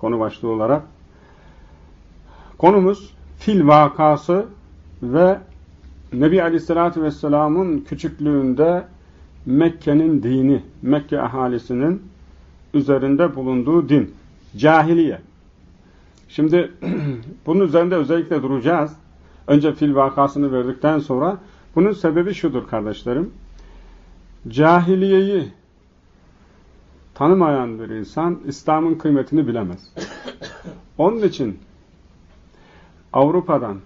konu başlığı olarak. Konumuz fil vakası ve Nebi Aleyhisselatü Vesselam'ın küçüklüğünde Mekke'nin dini, Mekke ahalisinin üzerinde bulunduğu din, cahiliye. Şimdi bunun üzerinde özellikle duracağız. Önce fil vakasını verdikten sonra bunun sebebi şudur kardeşlerim. Cahiliyeyi tanımayan bir insan İslam'ın kıymetini bilemez. Onun için Avrupa'dan,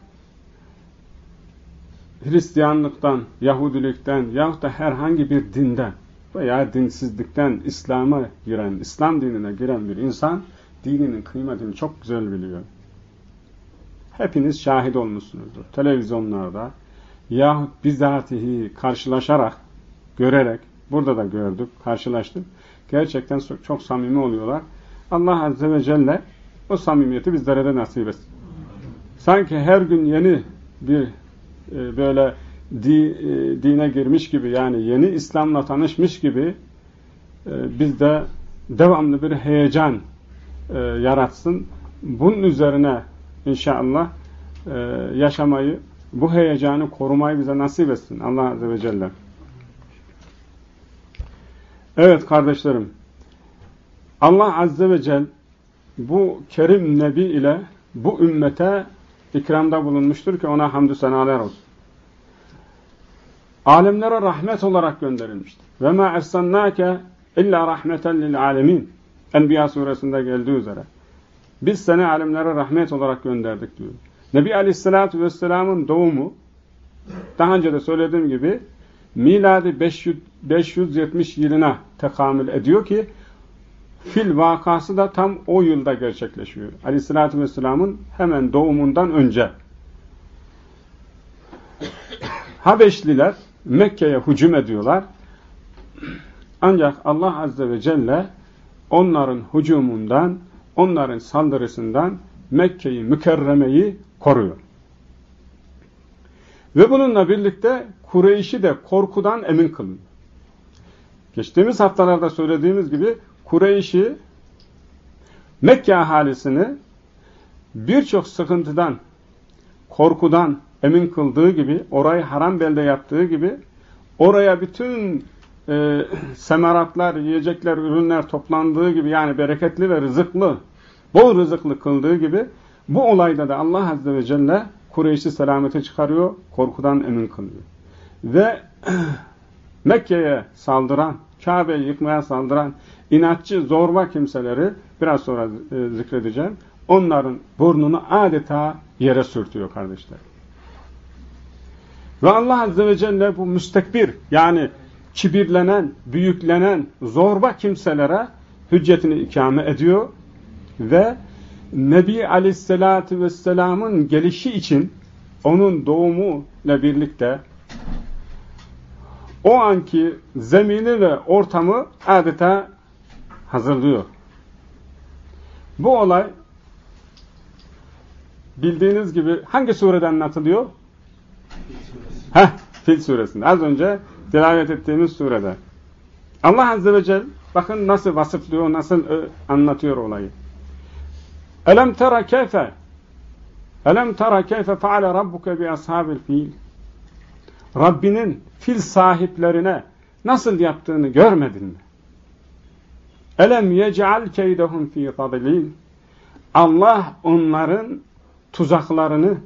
Hristiyanlıktan, Yahudilikten yahut da herhangi bir dinden veya dinsizlikten İslam'a giren, İslam dinine giren bir insan dininin kıymetini çok güzel biliyor. Hepiniz şahit olmuşsunuzdur. Televizyonlarda yahut bizatihi karşılaşarak, görerek, burada da gördük, karşılaştık. Gerçekten çok, samimi oluyorlar. Allah Azze ve Celle o samimiyeti bizlere de nasip etsin. Sanki her gün yeni bir e, böyle di, e, dine girmiş gibi yani yeni İslam'la tanışmış gibi e, bizde devamlı bir heyecan yaratsın. Bunun üzerine inşallah yaşamayı, bu heyecanı korumayı bize nasip etsin. Allah Azze ve Celle. Evet kardeşlerim, Allah Azze ve Celle bu Kerim Nebi ile bu ümmete ikramda bulunmuştur ki ona hamdü senaler olsun. Alemlere rahmet olarak gönderilmiştir. Ve ma ersennâke illa rahmeten lil alemin. Enbiya suresinde geldiği üzere. Biz seni alemlere rahmet olarak gönderdik diyor. Nebi Aleyhisselatü Vesselam'ın doğumu daha önce de söylediğim gibi miladi 500, 570 yılına tekamül ediyor ki fil vakası da tam o yılda gerçekleşiyor. Aleyhisselatü Vesselam'ın hemen doğumundan önce. Habeşliler Mekke'ye hücum ediyorlar. Ancak Allah Azze ve Celle onların hücumundan, onların saldırısından Mekke'yi, mükerremeyi koruyor. Ve bununla birlikte Kureyş'i de korkudan emin kılıyor. Geçtiğimiz haftalarda söylediğimiz gibi Kureyş'i Mekke ahalisini birçok sıkıntıdan, korkudan emin kıldığı gibi, orayı haram belde yaptığı gibi, oraya bütün e, semeratlar, yiyecekler, ürünler toplandığı gibi, yani bereketli ve rızıklı, bol rızıklı kıldığı gibi, bu olayda da Allah Azze ve Celle Kureyş'i selamete çıkarıyor, korkudan emin kılıyor. Ve Mekke'ye saldıran, Kabe'yi yıkmaya saldıran inatçı, zorba kimseleri biraz sonra e, zikredeceğim. Onların burnunu adeta yere sürtüyor kardeşler. Ve Allah Azze ve Celle bu müstekbir yani kibirlenen, büyüklenen, zorba kimselere hüccetini ikame ediyor ve Nebi Aleyhisselatü Vesselam'ın gelişi için onun doğumu ile birlikte o anki zemini ve ortamı adeta hazırlıyor. Bu olay bildiğiniz gibi hangi sureden anlatılıyor? Heh, Fil suresinde. Az önce tilavet ettiğimiz surede. Allah Azze ve Celle bakın nasıl vasıflıyor, nasıl anlatıyor olayı. Elem tera keyfe Elem tera keyfe feale rabbuke bi ashabil fil Rabbinin fil sahiplerine nasıl yaptığını görmedin mi? Elem yec'al keydehum fi tadlil Allah onların tuzaklarını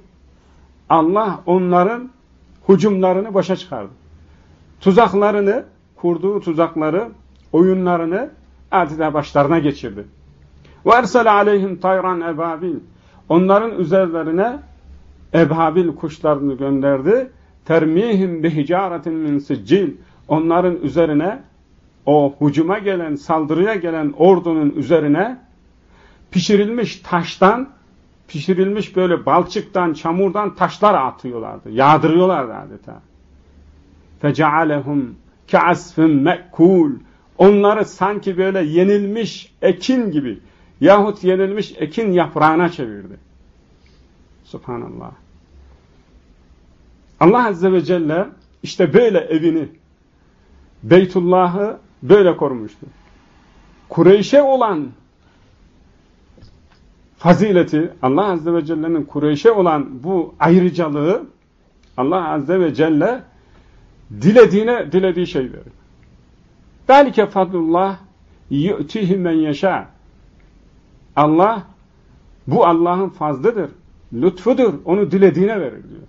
Allah onların hücumlarını başa çıkardı. Tuzaklarını, kurduğu tuzakları, oyunlarını adeta başlarına geçirdi. Ve ersele aleyhim tayran ebabil. Onların üzerlerine ebabil kuşlarını gönderdi. Termihim bihicaretin min siccil. Onların üzerine o hücuma gelen, saldırıya gelen ordunun üzerine pişirilmiş taştan, pişirilmiş böyle balçıktan, çamurdan taşlar atıyorlardı. Yağdırıyorlardı adeta. فَجَعَلَهُمْ كَعَسْفٍ مَكُولٍ Onları sanki böyle yenilmiş ekin gibi yahut yenilmiş ekin yaprağına çevirdi. Subhanallah. Allah Azze ve Celle işte böyle evini, Beytullah'ı böyle korumuştu. Kureyş'e olan fazileti, Allah Azze ve Celle'nin Kureyş'e olan bu ayrıcalığı Allah Azze ve Celle dilediğine dilediği şey verir. Belki fadlullah yu'tihi men yeşâ. Allah bu Allah'ın fazlıdır, lütfudur. Onu dilediğine verir diyor.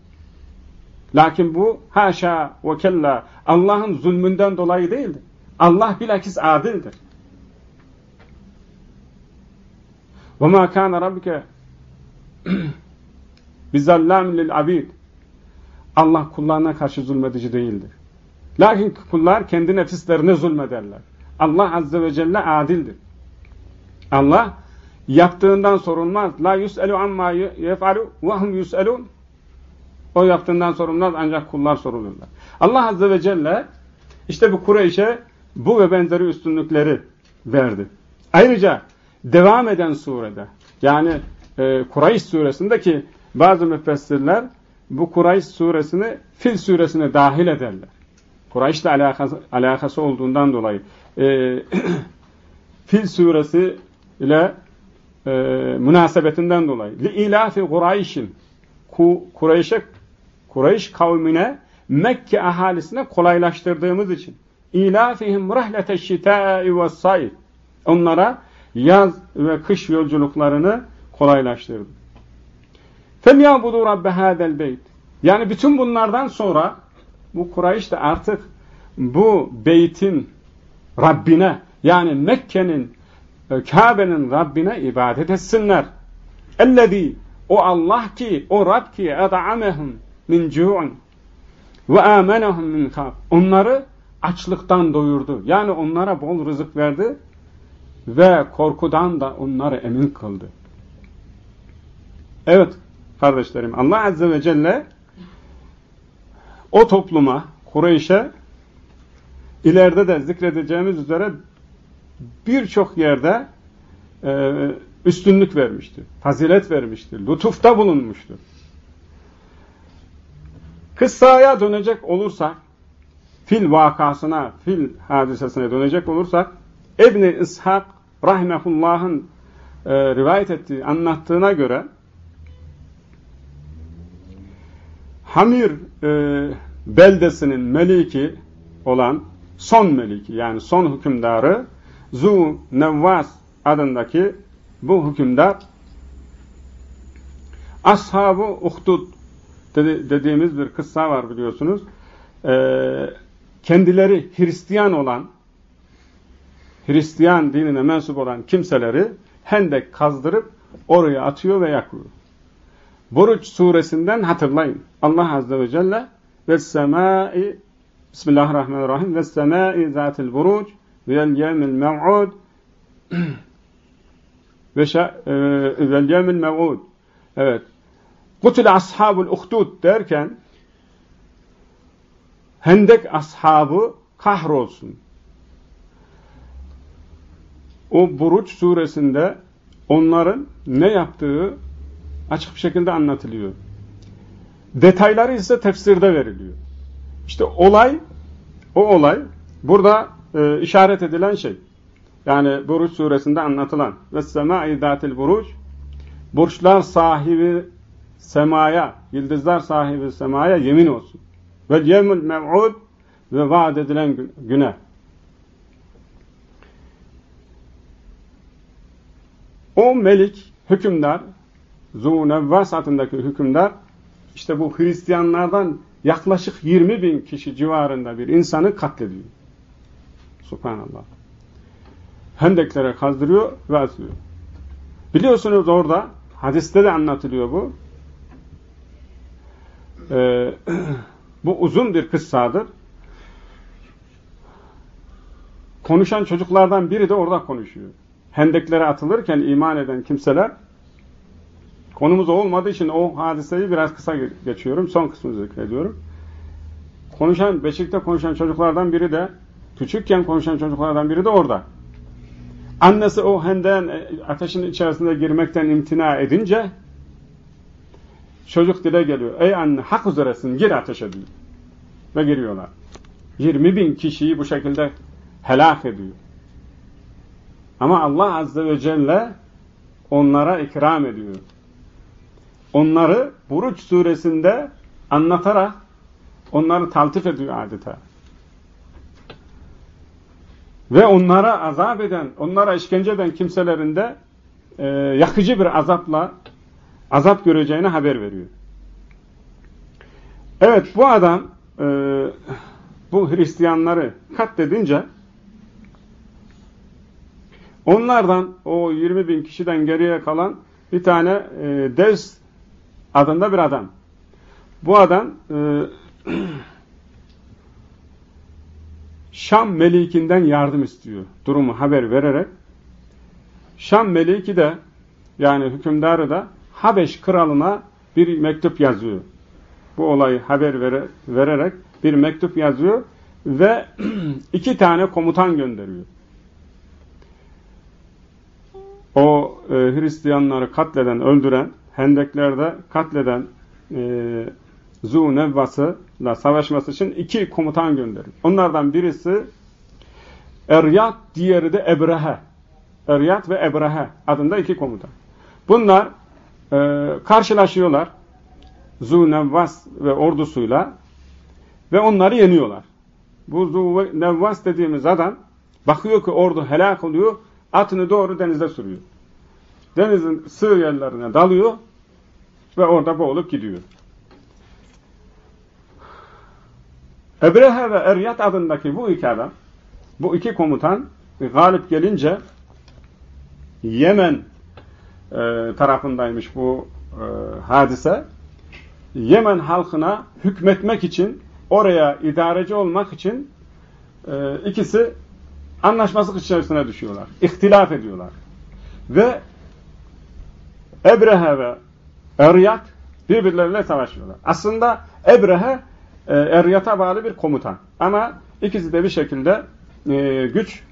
Lakin bu haşa ve kella Allah'ın zulmünden dolayı değildir. Allah bilakis adildir. وَمَا كَانَ رَبِّكَ بِزَلَّامٍ لِلْعَبِيدِ Allah kullarına karşı zulmedici değildir. Lakin kullar kendi nefislerine zulmederler. Allah Azze ve Celle adildir. Allah yaptığından sorulmaz. La yus'elu amma yef'alu ve hum yus'elun. O yaptığından sorulmaz ancak kullar sorulurlar. Allah Azze ve Celle işte bu Kureyş'e bu ve benzeri üstünlükleri verdi. Ayrıca devam eden surede yani e, Kureyş suresindeki bazı müfessirler bu Kureyş suresini Fil suresine dahil ederler. Kureyş'le alakası, alakası olduğundan dolayı e, Fil suresi ile e, münasebetinden dolayı. Li ilafi Kureyş'in Kureyş'e Kureyş kavmine Mekke ahalisine kolaylaştırdığımız için ilafihim rahlete şitâi ve sayr onlara yaz ve kış yolculuklarını kolaylaştırdı. Felyabudu rabbe hâdel beyt yani bütün bunlardan sonra bu Kureyş de artık bu beytin Rabbine yani Mekke'nin Kabe'nin Rabbine ibadet etsinler. Ellezî o Allah ki, o Rab ki ed'amehum min cu'un ve amenehum min khaf. Onları açlıktan doyurdu. Yani onlara bol rızık verdi ve korkudan da onları emin kıldı. Evet kardeşlerim Allah Azze ve Celle o topluma, Kureyş'e ileride de zikredeceğimiz üzere birçok yerde e, üstünlük vermiştir. Fazilet vermiştir. Lütufta bulunmuştur. Kıssaya dönecek olursak fil vakasına, fil hadisesine dönecek olursak İbn-i İshak rahimehullah'ın e, rivayet ettiği, anlattığına göre Hamir e, beldesinin meliki olan son meliki yani son hükümdarı Zu Nevvas adındaki bu hükümdar Ashab-ı Uhdud dedi, dediğimiz bir kıssa var biliyorsunuz. Ee, kendileri Hristiyan olan Hristiyan dinine mensup olan kimseleri hendek kazdırıp oraya atıyor ve yakıyor. Buruç suresinden hatırlayın. Allah Azze ve Celle ve semai Bismillahirrahmanirrahim ve semai zatil buruc vel yevmil mev'ud ve e, vel yevmil mev'ud evet Kutul ashabul uhdud derken hendek ashabı kahrolsun. O Buruç suresinde onların ne yaptığı açık bir şekilde anlatılıyor. Detayları ise tefsirde veriliyor. İşte olay, o olay burada e, işaret edilen şey. Yani Buruç suresinde anlatılan ve semâ idâtil buruç burçlar sahibi semaya, yıldızlar sahibi semaya yemin olsun. Ve yemul mev'ud ve vaat edilen güne. O melik, hükümdar, Zunevvas adındaki hükümdar, işte bu Hristiyanlardan yaklaşık 20 bin kişi civarında bir insanı katlediyor. Subhanallah. Hendeklere kazdırıyor ve atıyor. Biliyorsunuz orada, hadiste de anlatılıyor bu. Ee, bu uzun bir kıssadır. Konuşan çocuklardan biri de orada konuşuyor. Hendeklere atılırken iman eden kimseler konumuz olmadığı için o hadiseyi biraz kısa geçiyorum. Son kısmını zikrediyorum. Konuşan, Beşik'te konuşan çocuklardan biri de küçükken konuşan çocuklardan biri de orada. Annesi o henden e, ateşin içerisinde girmekten imtina edince Çocuk dile geliyor. Ey anne hak üzeresin gir ateşe diyor. Ve giriyorlar. 20 bin kişiyi bu şekilde helak ediyor. Ama Allah Azze ve Celle onlara ikram ediyor. Onları Buruç suresinde anlatarak onları taltif ediyor adeta. Ve onlara azap eden, onlara işkence eden kimselerin de e, yakıcı bir azapla azap göreceğini haber veriyor. Evet bu adam e, bu Hristiyanları katledince onlardan o 20 bin kişiden geriye kalan bir tane e, Devs adında bir adam. Bu adam e, Şam melikinden yardım istiyor. Durumu haber vererek. Şam meliki de yani hükümdarı da Habeş kralına bir mektup yazıyor. Bu olayı haber vere, vererek bir mektup yazıyor ve iki tane komutan gönderiyor. O e, Hristiyanları katleden, öldüren, Hendeklerde katleden e, Zu Nevvas'la savaşması için iki komutan gönderiyor. Onlardan birisi Eryat, diğeri de Ebrehe. Eryat ve Ebrehe adında iki komutan. Bunlar e, karşılaşıyorlar. Zu Nevvas ve ordusuyla ve onları yeniyorlar. Bu Zu Nevvas dediğimiz adam bakıyor ki ordu helak oluyor, atını doğru denize sürüyor. Denizin sığ yerlerine dalıyor ve orada boğulup gidiyor. Ebrehe ve Eryat adındaki bu iki adam, bu iki komutan galip gelince Yemen e, tarafındaymış bu e, hadise. Yemen halkına hükmetmek için, oraya idareci olmak için e, ikisi anlaşmazlık içerisine düşüyorlar. İhtilaf ediyorlar. Ve Ebrehe ve Eryat birbirleriyle savaşıyorlar. Aslında Ebrehe e, Eryat'a bağlı bir komutan. Ama ikisi de bir şekilde e, güç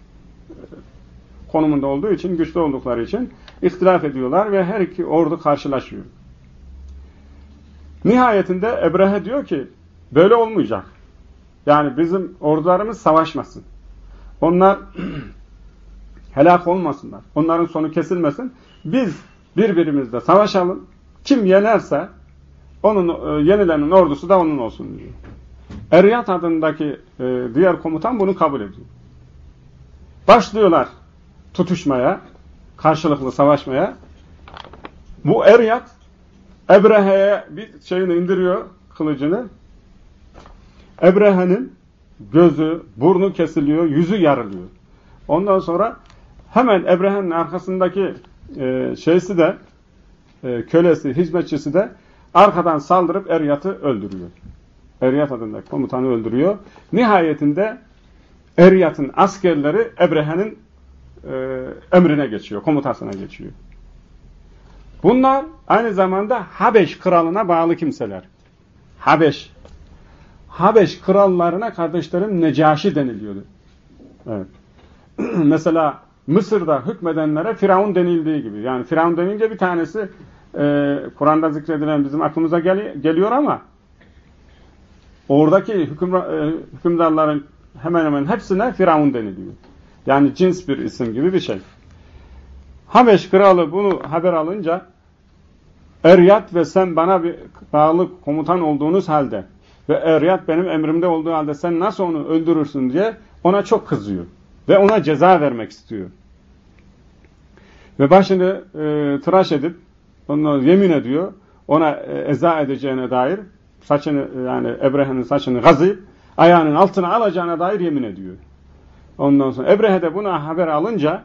konumunda olduğu için, güçlü oldukları için ihtilaf ediyorlar ve her iki ordu karşılaşıyor. Nihayetinde Ebrehe diyor ki böyle olmayacak. Yani bizim ordularımız savaşmasın. Onlar helak olmasınlar. Onların sonu kesilmesin. Biz birbirimizle savaşalım. Kim yenerse onun e, yenilenin ordusu da onun olsun diyor. Eriyat adındaki e, diğer komutan bunu kabul ediyor. Başlıyorlar tutuşmaya, karşılıklı savaşmaya. Bu Eriyat Ebrehe'ye bir şeyini indiriyor, kılıcını. Ebrehe'nin gözü, burnu kesiliyor, yüzü yarılıyor. Ondan sonra hemen Ebrehe'nin arkasındaki e, şeysi de e, kölesi, hizmetçisi de arkadan saldırıp Eryat'ı öldürüyor. Eryat adındaki komutanı öldürüyor. Nihayetinde Eryat'ın askerleri Ebrehe'nin e, emrine geçiyor, komutasına geçiyor. Bunlar aynı zamanda Habeş kralına bağlı kimseler. Habeş. Habeş krallarına kardeşlerim Necaşi deniliyordu. Evet. Mesela Mısır'da hükmedenlere Firavun denildiği gibi. Yani Firavun denince bir tanesi e, Kur'an'da zikredilen bizim aklımıza gel geliyor ama oradaki hüküm, e, hükümdarların hemen hemen hepsine Firavun deniliyor. Yani cins bir isim gibi bir şey. Habeş kralı bunu haber alınca Eryat ve sen bana bir bağlı komutan olduğunuz halde ve Eryat benim emrimde olduğu halde sen nasıl onu öldürürsün diye ona çok kızıyor. Ve ona ceza vermek istiyor. Ve başını e, tıraş edip onu yemin ediyor. Ona e, eza edeceğine dair saçını yani Ebrehe'nin saçını gazıyıp ayağının altına alacağına dair yemin ediyor. Ondan sonra Ebrehe de buna haber alınca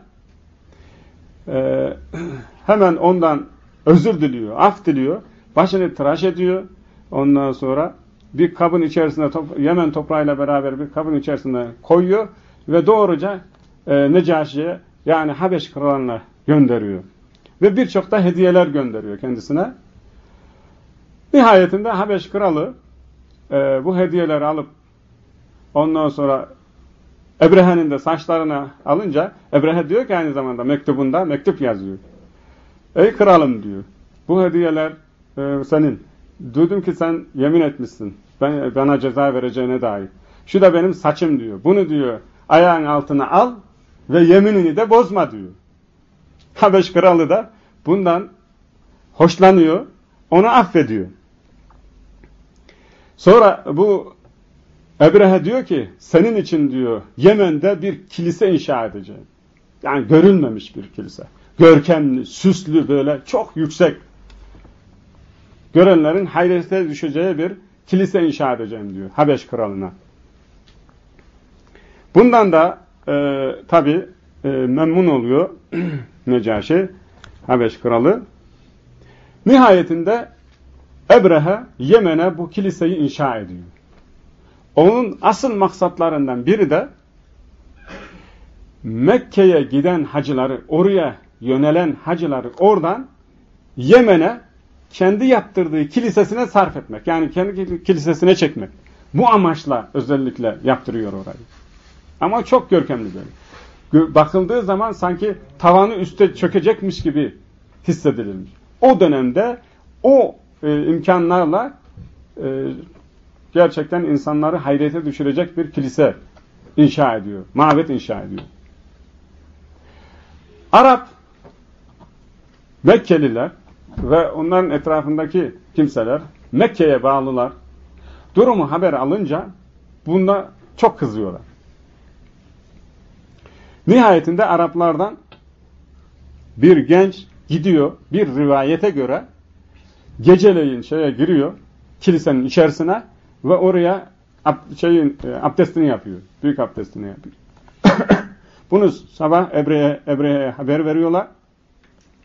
e, hemen ondan özür diliyor, af diliyor. Başını tıraş ediyor. Ondan sonra bir kabın içerisinde top, Yemen toprağıyla beraber bir kabın içerisinde koyuyor ve doğruca e, Necaşi'ye yani Habeş kralına gönderiyor. Ve birçok da hediyeler gönderiyor kendisine. Nihayetinde Habeş kralı e, bu hediyeleri alıp ondan sonra Ebrehe'nin de saçlarını alınca Ebrehe diyor ki aynı zamanda mektubunda mektup yazıyor. Ey kralım diyor. Bu hediyeler e, senin. Duydum ki sen yemin etmişsin. Ben, bana ceza vereceğine dair. Şu da benim saçım diyor. Bunu diyor ayağın altına al ve yeminini de bozma diyor. Habeş kralı da bundan hoşlanıyor, onu affediyor. Sonra bu Ebrehe diyor ki senin için diyor Yemen'de bir kilise inşa edeceğim. Yani görülmemiş bir kilise. Görkemli, süslü böyle çok yüksek. Görenlerin hayrete düşeceği bir kilise inşa edeceğim diyor Habeş kralına. Bundan da e, tabi e, memnun oluyor Necaşi, Habeş kralı. Nihayetinde Ebrehe Yemen'e bu kiliseyi inşa ediyor. Onun asıl maksatlarından biri de Mekke'ye giden hacıları, oraya yönelen hacıları oradan Yemen'e kendi yaptırdığı kilisesine sarf etmek. Yani kendi kilisesine çekmek. Bu amaçla özellikle yaptırıyor orayı. Ama çok görkemli böyle. Bakıldığı zaman sanki tavanı üste çökecekmiş gibi hissedilmiş. O dönemde o e, imkanlarla e, gerçekten insanları hayrete düşürecek bir kilise inşa ediyor. Mabet inşa ediyor. Arap Mekkeliler ve onların etrafındaki kimseler Mekke'ye bağlılar. Durumu haber alınca bunda çok kızıyorlar. Nihayetinde Araplardan bir genç gidiyor bir rivayete göre geceleyin şeye giriyor kilisenin içerisine ve oraya şeyin e, abdestini yapıyor. Büyük abdestini yapıyor. Bunu sabah Ebre'ye Ebre'ye haber veriyorlar.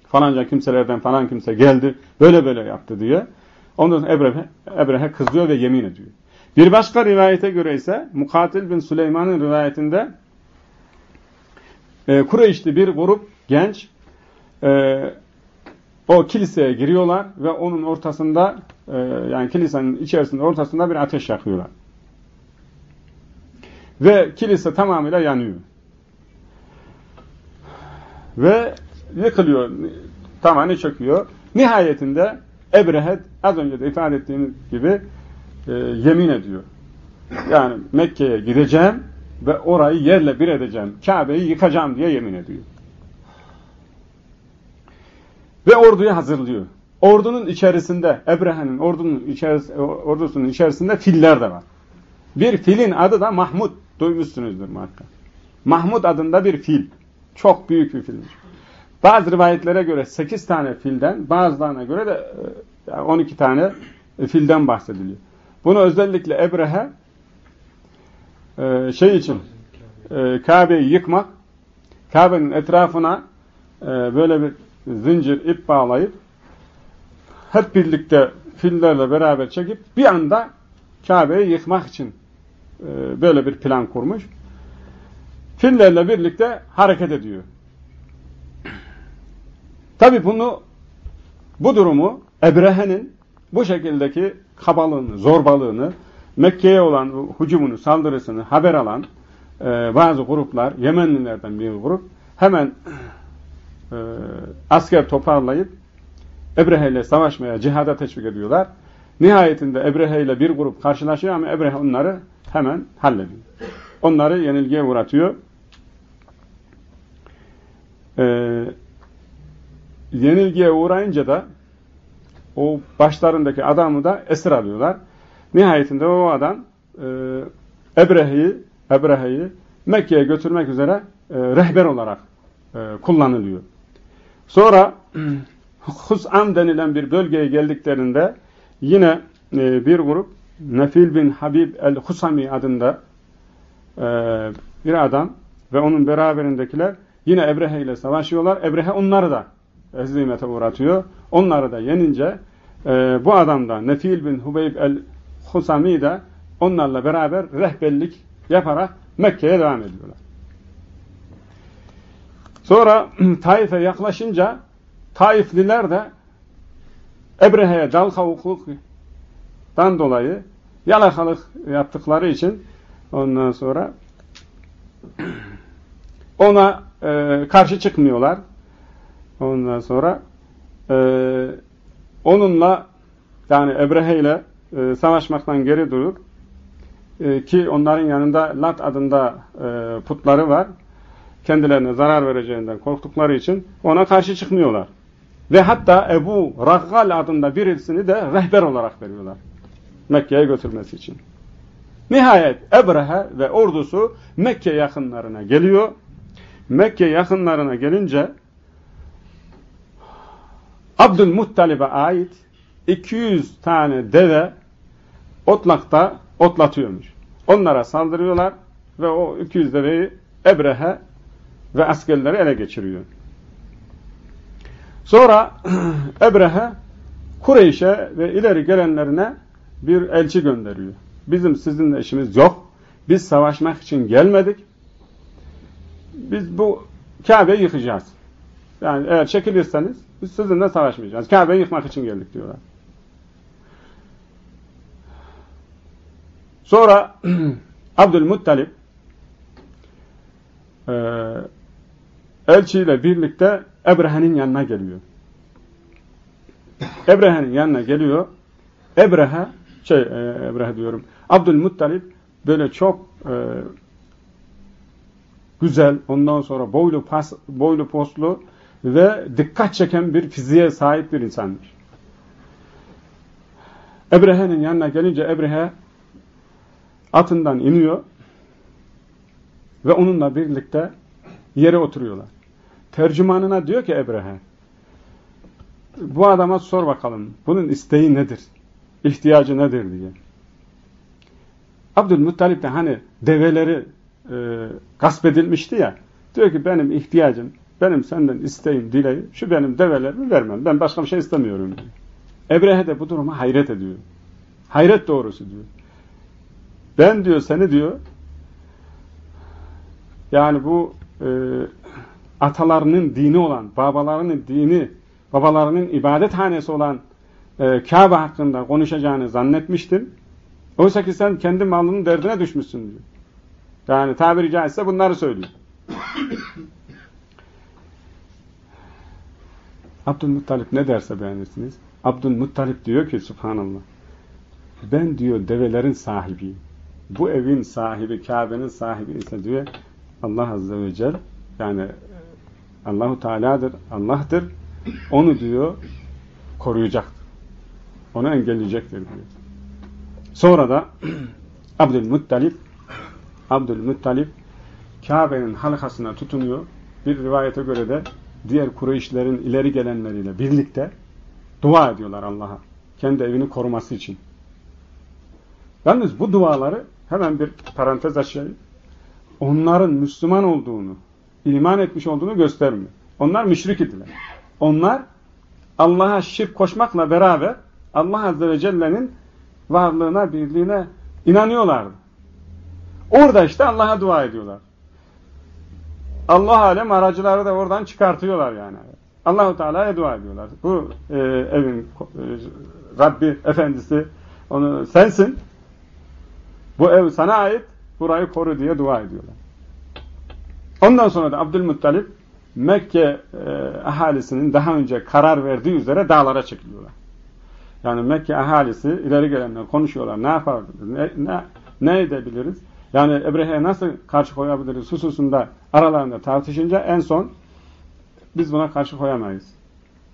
Falanca kimselerden falan kimse geldi. Böyle böyle yaptı diye. Ondan sonra Ebrehe, Ebrehe kızıyor ve yemin ediyor. Bir başka rivayete göre ise Mukatil bin Süleyman'ın rivayetinde e, Kureyşli bir grup genç e, o kiliseye giriyorlar ve onun ortasında e, yani kilisenin içerisinde ortasında bir ateş yakıyorlar. Ve kilise tamamıyla yanıyor. Ve yıkılıyor, tamamen çöküyor. Nihayetinde Ebrehet az önce de ifade ettiğimiz gibi e, yemin ediyor. Yani Mekke'ye gideceğim ve orayı yerle bir edeceğim. Kabe'yi yıkacağım diye yemin ediyor. Ve orduyu hazırlıyor. Ordunun içerisinde, Ebrehe'nin ordunun içeris ordusunun içerisinde filler de var. Bir filin adı da Mahmud. Duymuşsunuzdur muhakkak. Mahmud adında bir fil. Çok büyük bir filmiş. Bazı rivayetlere göre 8 tane filden, bazılarına göre de 12 e, tane filden bahsediliyor. Bunu özellikle Ebrehe e, şey için e, Kabe'yi yıkmak, Kabe'nin etrafına böyle bir zincir ip bağlayıp hep birlikte fillerle beraber çekip bir anda Kabe'yi yıkmak için böyle bir plan kurmuş. Fillerle birlikte hareket ediyor. Tabi bunu bu durumu Ebrehe'nin bu şekildeki kabalığını, zorbalığını, Mekke'ye olan hücumunu, saldırısını haber alan e, bazı gruplar, Yemenlilerden bir grup hemen e, asker toparlayıp Ebrehe ile savaşmaya, cihada teşvik ediyorlar. Nihayetinde Ebrehe ile bir grup karşılaşıyor ama Ebrehe onları hemen hallediyor. Onları yenilgiye uğratıyor. Ee, yenilgiye uğrayınca da o başlarındaki adamı da esir alıyorlar. Nihayetinde o adam e, Ebrehe'yi Ebrehe'yi Mekke'ye götürmek üzere e, rehber olarak e, kullanılıyor. Sonra Hus'am denilen bir bölgeye geldiklerinde yine e, bir grup Nefil bin Habib el-Husami adında e, bir adam ve onun beraberindekiler yine Ebrehe ile savaşıyorlar. Ebrehe onları da ezimete uğratıyor. Onları da yenince e, bu adam da Nefil bin Hubeyb el-Husami de onlarla beraber rehberlik yaparak Mekke'ye devam ediyorlar. Sonra Taif'e yaklaşınca Taifliler de Ebrehe'ye dal kavukluktan dolayı yalakalık yaptıkları için ondan sonra ona e, karşı çıkmıyorlar. Ondan sonra e, onunla yani Ebrehe ile e, savaşmaktan geri durup e, ki onların yanında Lat adında e, putları var. Kendilerine zarar vereceğinden korktukları için ona karşı çıkmıyorlar. Ve hatta Ebu Raggal adında birisini de rehber olarak veriyorlar. Mekke'ye götürmesi için. Nihayet Ebrehe ve ordusu Mekke yakınlarına geliyor. Mekke yakınlarına gelince Abdülmuttalib'e ait 200 tane deve otlakta otlatıyormuş. Onlara saldırıyorlar ve o 200 deveyi Ebrehe ve askerleri ele geçiriyor. Sonra Ebrehe Kureyş'e ve ileri gelenlerine bir elçi gönderiyor. Bizim sizinle işimiz yok. Biz savaşmak için gelmedik. Biz bu Kabe'yi yıkacağız. Yani eğer çekilirseniz biz sizinle savaşmayacağız. Kabe'yi yıkmak için geldik diyorlar. Sonra Abdülmuttalip elçiyle birlikte Ebrehe'nin yanına geliyor. Ebrehe'nin yanına geliyor. Ebrehe şey e, Ebrehe diyorum. Abdülmuttalip böyle çok e, güzel, ondan sonra boylu, pas, boylu poslu ve dikkat çeken bir fiziğe sahip bir insanmış. Ebrehe'nin yanına gelince Ebrehe atından iniyor ve onunla birlikte yere oturuyorlar. Tercümanına diyor ki Ebrehe, bu adama sor bakalım, bunun isteği nedir? İhtiyacı nedir diye. Abdülmuttalip de hani develeri e, gasp edilmişti ya, diyor ki benim ihtiyacım, benim senden isteğim, dileğim, şu benim develerimi vermem, ben başka bir şey istemiyorum diyor. Ebrehe de bu duruma hayret ediyor. Hayret doğrusu diyor. Ben diyor seni diyor yani bu e, atalarının dini olan, babalarının dini, babalarının ibadethanesi olan e, Kabe hakkında konuşacağını zannetmiştim. Oysa ki sen kendi malının derdine düşmüşsün diyor. Yani tabiri caizse bunları söylüyor. Abdülmuttalip ne derse beğenirsiniz. Abdülmuttalip diyor ki subhanallah ben diyor develerin sahibiyim. Bu evin sahibi, Kabe'nin sahibi ise diyor Allah Azze ve Celle yani Allahu Teala'dır, Allah'tır. Onu diyor koruyacaktır. Onu engelleyecektir diyor. Sonra da Abdülmuttalip Abdülmuttalip Kabe'nin halkasına tutunuyor. Bir rivayete göre de diğer Kureyşlerin ileri gelenleriyle birlikte dua ediyorlar Allah'a. Kendi evini koruması için. Yalnız bu duaları hemen bir parantez açayım. Onların Müslüman olduğunu, iman etmiş olduğunu göstermiyor. Onlar müşrik idiler. Onlar Allah'a şirk koşmakla beraber Allah Azze ve Celle'nin varlığına, birliğine inanıyorlardı. Orada işte Allah'a dua ediyorlar. Allah alem aracıları da oradan çıkartıyorlar yani. Allahu Teala'ya dua ediyorlar. Bu e, evin e, Rabbi, Efendisi, onu sensin. Bu ev sana ait. Burayı koru diye dua ediyorlar. Ondan sonra da Abdülmuttalip Mekke e, ahalisinin daha önce karar verdiği üzere dağlara çekiliyorlar. Yani Mekke ahalisi ileri gelenler konuşuyorlar. Ne yapabiliriz? Ne, ne, ne edebiliriz? Yani Ebrehe'ye nasıl karşı koyabiliriz hususunda aralarında tartışınca en son biz buna karşı koyamayız.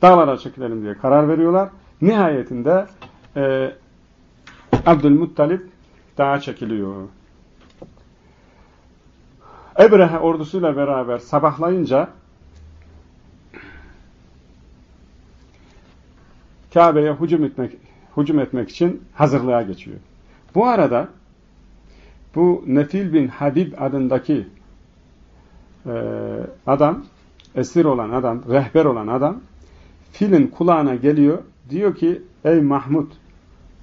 Dağlara çekilelim diye karar veriyorlar. Nihayetinde e, Abdülmuttalip dağa çekiliyor. Ebrehe ordusuyla beraber sabahlayınca Kabe'ye hücum etmek, hücum etmek için hazırlığa geçiyor. Bu arada bu Nefil bin Habib adındaki e, adam, esir olan adam, rehber olan adam filin kulağına geliyor. Diyor ki ey Mahmud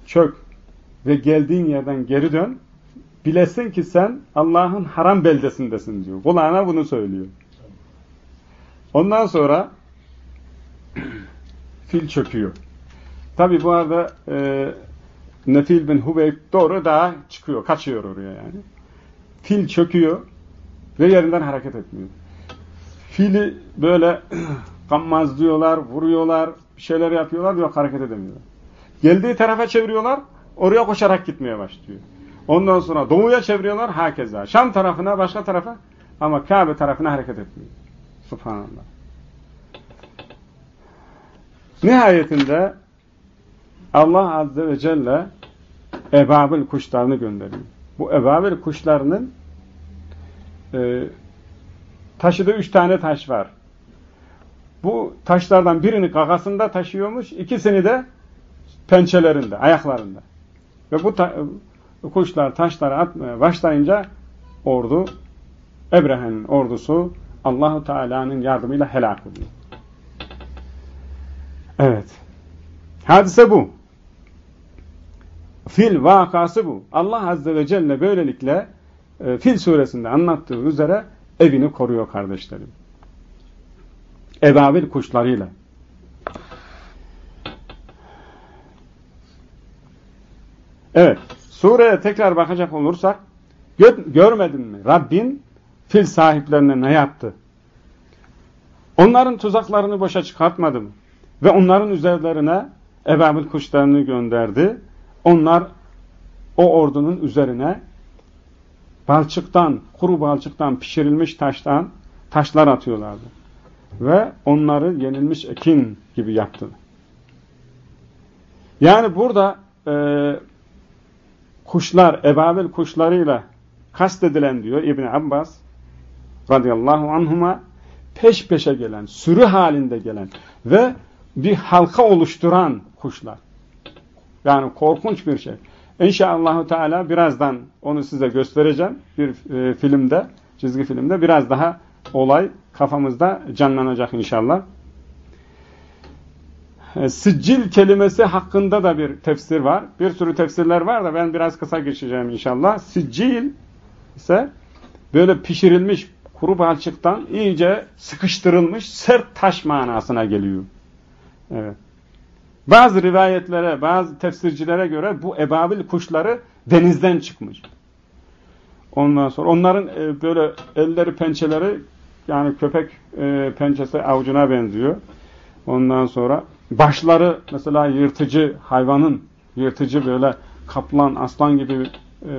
çök ve geldiğin yerden geri dön. Bilesin ki sen Allah'ın haram beldesindesin diyor. Kulağına bunu söylüyor. Ondan sonra fil çöküyor. Tabi bu arada e, Nefil bin Hubeyb doğru dağa çıkıyor, kaçıyor oraya yani. Fil çöküyor ve yerinden hareket etmiyor. Fili böyle diyorlar, vuruyorlar, bir şeyler yapıyorlar diyor hareket edemiyorlar. Geldiği tarafa çeviriyorlar, oraya koşarak gitmeye başlıyor. Ondan sonra doğuya çeviriyorlar, hakeza. Şam tarafına, başka tarafa ama Kabe tarafına hareket etmiyor. Subhanallah. Nihayetinde Allah Azze ve Celle ebabil kuşlarını gönderiyor. Bu ebabil kuşlarının e, taşıdığı üç tane taş var. Bu taşlardan birini gagasında taşıyormuş, ikisini de pençelerinde, ayaklarında. Ve bu kuşlar taşları atmaya başlayınca ordu, Ebrehe'nin ordusu Allahu Teala'nın yardımıyla helak oluyor. Evet. Hadise bu. Fil vakası bu. Allah Azze ve Celle böylelikle e, Fil suresinde anlattığı üzere evini koruyor kardeşlerim. Ebabil kuşlarıyla. Evet. Sureye tekrar bakacak olursak gör, görmedin mi? Rabbin fil sahiplerine ne yaptı? Onların tuzaklarını boşa çıkartmadı mı? Ve onların üzerlerine ebabil kuşlarını gönderdi. Onlar o ordunun üzerine balçıktan, kuru balçıktan pişirilmiş taştan taşlar atıyorlardı. Ve onları yenilmiş ekin gibi yaptı. Yani burada e, kuşlar, ebabil kuşlarıyla kastedilen diyor İbn Abbas radıyallahu anhuma peş peşe gelen, sürü halinde gelen ve bir halka oluşturan kuşlar. Yani korkunç bir şey. İnşallah Teala birazdan onu size göstereceğim bir e, filmde, çizgi filmde biraz daha olay kafamızda canlanacak inşallah. E, Siccil kelimesi hakkında da bir tefsir var. Bir sürü tefsirler var da ben biraz kısa geçeceğim inşallah. Siccil ise böyle pişirilmiş kuru balçıktan iyice sıkıştırılmış sert taş manasına geliyor. Evet. Bazı rivayetlere, bazı tefsircilere göre bu ebabil kuşları denizden çıkmış. Ondan sonra onların e, böyle elleri pençeleri yani köpek e, pençesi avucuna benziyor. Ondan sonra başları mesela yırtıcı hayvanın yırtıcı böyle kaplan, aslan gibi e,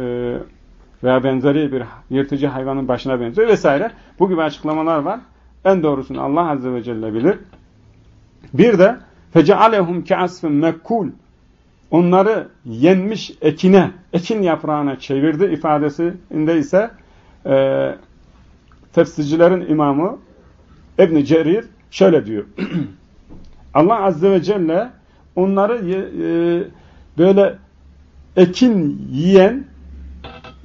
veya benzeri bir yırtıcı hayvanın başına benziyor vesaire. Bu gibi açıklamalar var. En doğrusunu Allah Azze ve Celle bilir. Bir de فَجَعَلَهُمْ كَعَسْفٍ mekkul Onları yenmiş ekine, ekin yaprağına çevirdi ifadesinde ise e, tefsircilerin imamı İbn Cerir şöyle diyor. Allah Azze ve Celle onları e, böyle ekin yiyen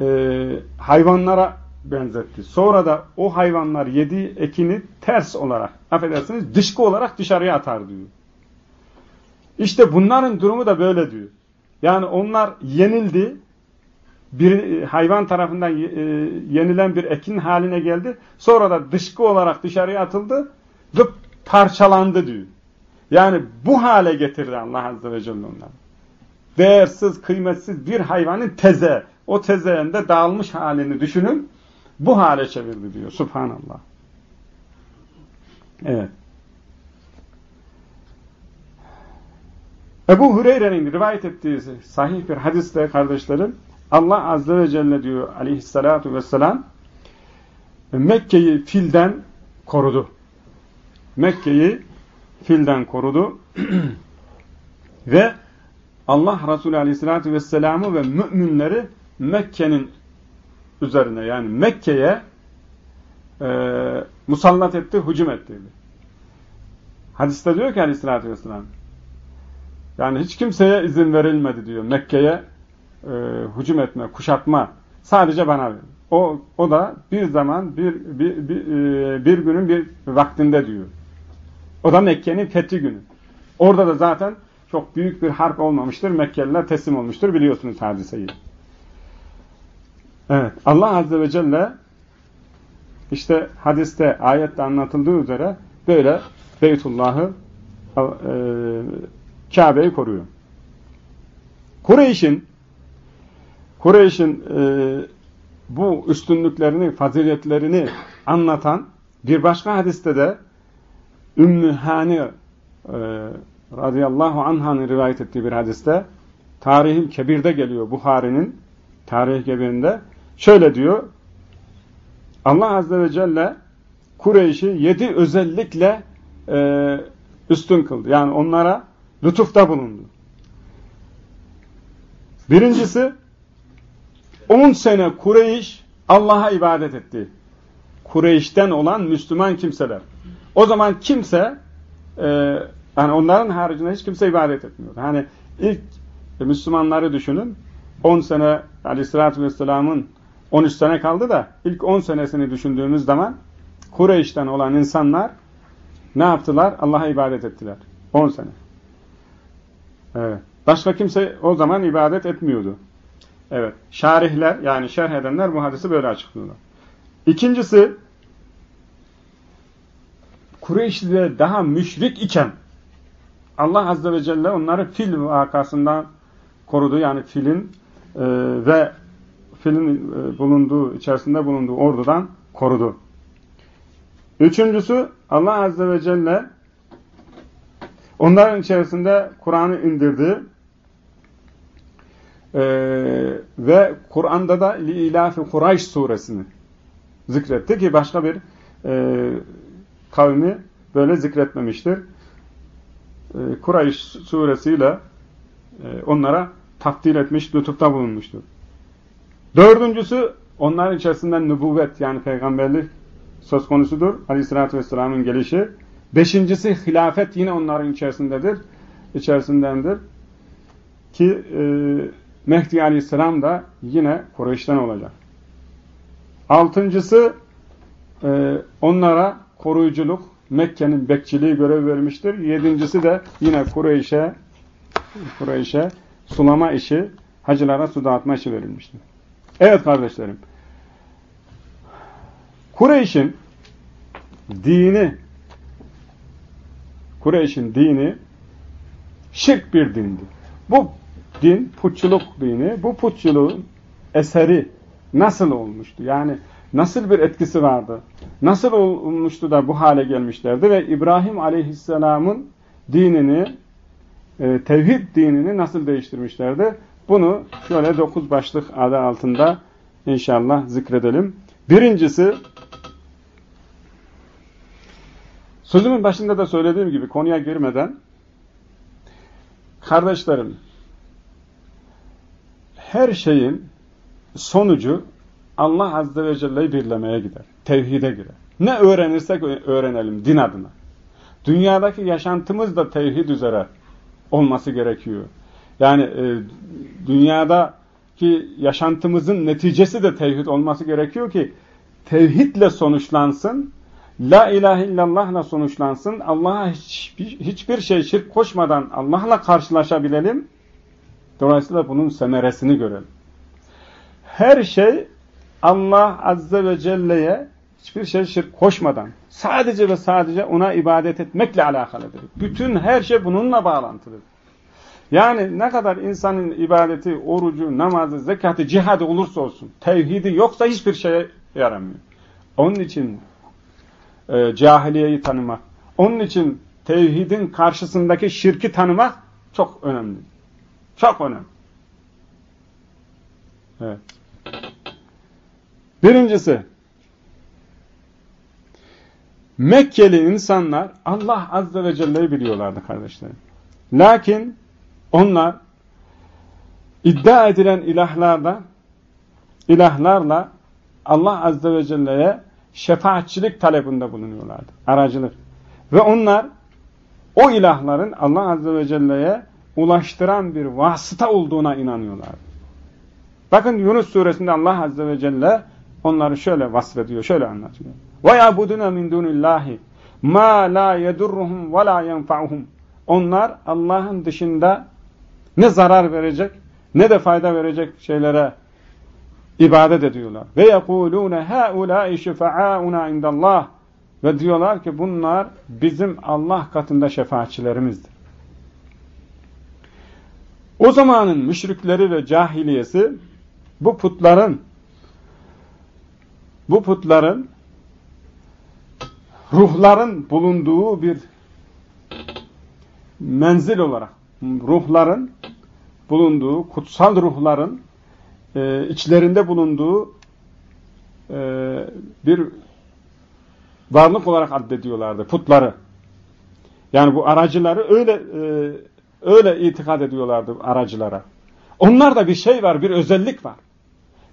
e, hayvanlara benzetti. Sonra da o hayvanlar yediği ekini ters olarak, affedersiniz dışkı olarak dışarıya atar diyor. İşte bunların durumu da böyle diyor. Yani onlar yenildi, bir hayvan tarafından e, yenilen bir ekin haline geldi. Sonra da dışkı olarak dışarıya atıldı ve parçalandı diyor. Yani bu hale getirdi Allah Azze ve Celle onları. Değersiz, kıymetsiz bir hayvanın teze, o tezeğinde dağılmış halini düşünün, bu hale çevirdi diyor. Subhanallah. Evet. Ebu Hureyre'nin rivayet ettiği sahih bir hadiste kardeşlerim Allah Azze ve Celle diyor aleyhissalatu vesselam Mekke'yi filden korudu. Mekke'yi filden korudu. ve Allah Resulü aleyhissalatu vesselam'ı ve müminleri Mekke'nin üzerine yani Mekke'ye e, musallat etti, hücum etti. Hadiste diyor ki aleyhissalatü vesselam yani hiç kimseye izin verilmedi diyor Mekke'ye e, hücum etme, kuşatma. Sadece bana verin. O, o da bir zaman bir, bir, bir, e, bir günün bir vaktinde diyor. O da Mekke'nin fethi günü. Orada da zaten çok büyük bir harp olmamıştır. Mekkeliler teslim olmuştur. Biliyorsunuz hadiseyi. Evet. Allah Azze ve Celle işte hadiste, ayette anlatıldığı üzere böyle Beytullah'ı e, Kabe'yi koruyor. Kureyş'in Kureyş'in e, bu üstünlüklerini, faziletlerini anlatan bir başka hadiste de Ümmü Hani e, radıyallahu anh'ın rivayet ettiği bir hadiste Tarihil Kebir'de geliyor Buhari'nin Tarih Kebir'inde şöyle diyor Allah Azze ve Celle Kureyş'i yedi özellikle e, üstün kıldı. Yani onlara lütufta bulundu. Birincisi 10 sene Kureyş Allah'a ibadet etti. Kureyş'ten olan Müslüman kimseler. O zaman kimse e, yani onların haricinde hiç kimse ibadet etmiyor. Hani ilk Müslümanları düşünün. 10 sene Aleyhisselatü Vesselam'ın 13 sene kaldı da ilk 10 senesini düşündüğümüz zaman Kureyş'ten olan insanlar ne yaptılar? Allah'a ibadet ettiler. 10 sene. Evet. Başka kimse o zaman ibadet etmiyordu. Evet. Şarihler yani şerh edenler bu hadisi böyle açıklıyorlar. İkincisi Kureyşliler daha müşrik iken Allah Azze ve Celle onları fil vakasından korudu. Yani filin e, ve filin e, bulunduğu, içerisinde bulunduğu ordudan korudu. Üçüncüsü Allah Azze ve Celle onların içerisinde Kur'an'ı indirdi. Ee, ve Kur'an'da da Li-İlafi Kurayş suresini zikretti ki başka bir e, kavmi böyle zikretmemiştir. E, Kurayş suresiyle e, onlara takdir etmiş, lütufta bulunmuştur. Dördüncüsü onların içerisinden nübüvvet yani peygamberlik söz konusudur. Aleyhissalatü vesselamın gelişi. Beşincisi hilafet yine onların içerisindedir. İçerisindendir. Ki e, Mehdi aleyhisselam da yine Kureyş'ten olacak. Altıncısı e, onlara koruyuculuk, Mekke'nin bekçiliği görev vermiştir. Yedincisi de yine Kureyş'e Kureyş'e sulama işi, hacılara su dağıtma işi verilmiştir. Evet kardeşlerim. Kureyş'in dini Kureyş'in dini şirk bir dindi. Bu din putçuluk dini. Bu putçuluğun eseri nasıl olmuştu? Yani nasıl bir etkisi vardı? Nasıl olmuştu da bu hale gelmişlerdi ve İbrahim Aleyhisselam'ın dinini e, tevhid dinini nasıl değiştirmişlerdi? Bunu şöyle dokuz başlık adı altında inşallah zikredelim. Birincisi sözümün başında da söylediğim gibi konuya girmeden kardeşlerim her şeyin sonucu Allah Azze ve Celle'yi birlemeye gider. Tevhide girer. Ne öğrenirsek öğrenelim din adına. Dünyadaki yaşantımız da tevhid üzere olması gerekiyor. Yani e, dünyadaki yaşantımızın neticesi de tevhid olması gerekiyor ki tevhidle sonuçlansın, la ilahe illallahla sonuçlansın, Allah'a hiçbir, hiçbir şey şirk koşmadan Allah'la karşılaşabilelim. Dolayısıyla bunun semeresini görelim. Her şey Allah Azze ve Celle'ye hiçbir şey şirk koşmadan sadece ve sadece ona ibadet etmekle alakalıdır. Bütün her şey bununla bağlantılıdır. Yani ne kadar insanın ibadeti, orucu, namazı, zekatı, cihadı olursa olsun, tevhidi yoksa hiçbir şeye yaramıyor. Onun için e, cahiliyeyi tanımak, onun için tevhidin karşısındaki şirki tanımak çok önemli. Çok önemli. Evet. Birincisi, Mekkeli insanlar Allah Azze ve Celle'yi biliyorlardı kardeşlerim. Lakin onlar iddia edilen ilahlarda ilahlarla Allah Azze ve Celle'ye şefaatçilik talebinde bulunuyorlardı. Aracılık. Ve onlar o ilahların Allah Azze ve Celle'ye ulaştıran bir vasıta olduğuna inanıyorlardı. Bakın Yunus suresinde Allah Azze ve Celle onları şöyle vasfediyor, şöyle anlatıyor. وَيَعْبُدُنَ مِنْ دُونِ اللّٰهِ مَا لَا يَدُرُّهُمْ وَلَا يَنْفَعُهُمْ Onlar Allah'ın dışında ne zarar verecek ne de fayda verecek şeylere ibadet ediyorlar. Ve yekulune haulâi şefa'auna indallah ve diyorlar ki bunlar bizim Allah katında şefaatçilerimizdir. O zamanın müşrikleri ve cahiliyesi bu putların bu putların ruhların bulunduğu bir menzil olarak ruhların bulunduğu, kutsal ruhların e, içlerinde bulunduğu e, bir varlık olarak addediyorlardı putları. Yani bu aracıları öyle e, öyle itikad ediyorlardı aracılara. Onlar da bir şey var, bir özellik var.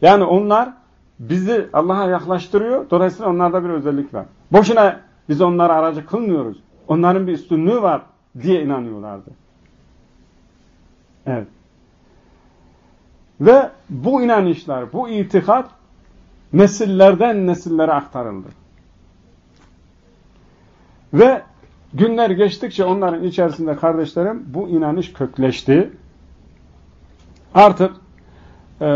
Yani onlar bizi Allah'a yaklaştırıyor. Dolayısıyla onlarda bir özellik var. Boşuna biz onları aracı kılmıyoruz. Onların bir üstünlüğü var diye inanıyorlardı. Evet. Ve bu inanışlar, bu itikat nesillerden nesillere aktarıldı. Ve günler geçtikçe onların içerisinde kardeşlerim bu inanış kökleşti. Artık e,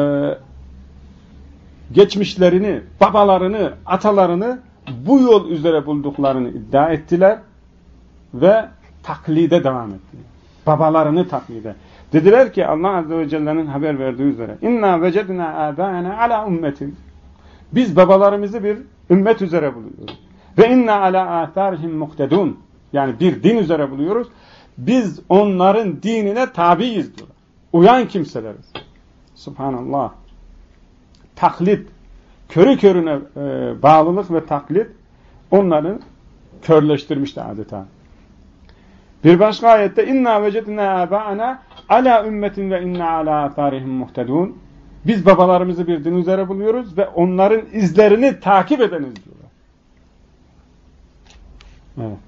geçmişlerini, babalarını, atalarını bu yol üzere bulduklarını iddia ettiler ve taklide devam ettiler. Babalarını taklide. Dediler ki Allah Azze ve Celle'nin haber verdiği üzere inna vecedna âbâena ala ümmetin biz babalarımızı bir ümmet üzere buluyoruz. Ve inna ala âthârihim muhtedun yani bir din üzere buluyoruz. Biz onların dinine tabiiz diyorlar. Uyan kimseleriz. Subhanallah. Taklit, körü körüne e, bağlılık ve taklit onları körleştirmişti adeta. Bir başka ayette inna vecedna âbâena ala ümmetin ve inna ala atharihim muhtedun. Biz babalarımızı bir din üzere buluyoruz ve onların izlerini takip edeniz diyorlar. Evet.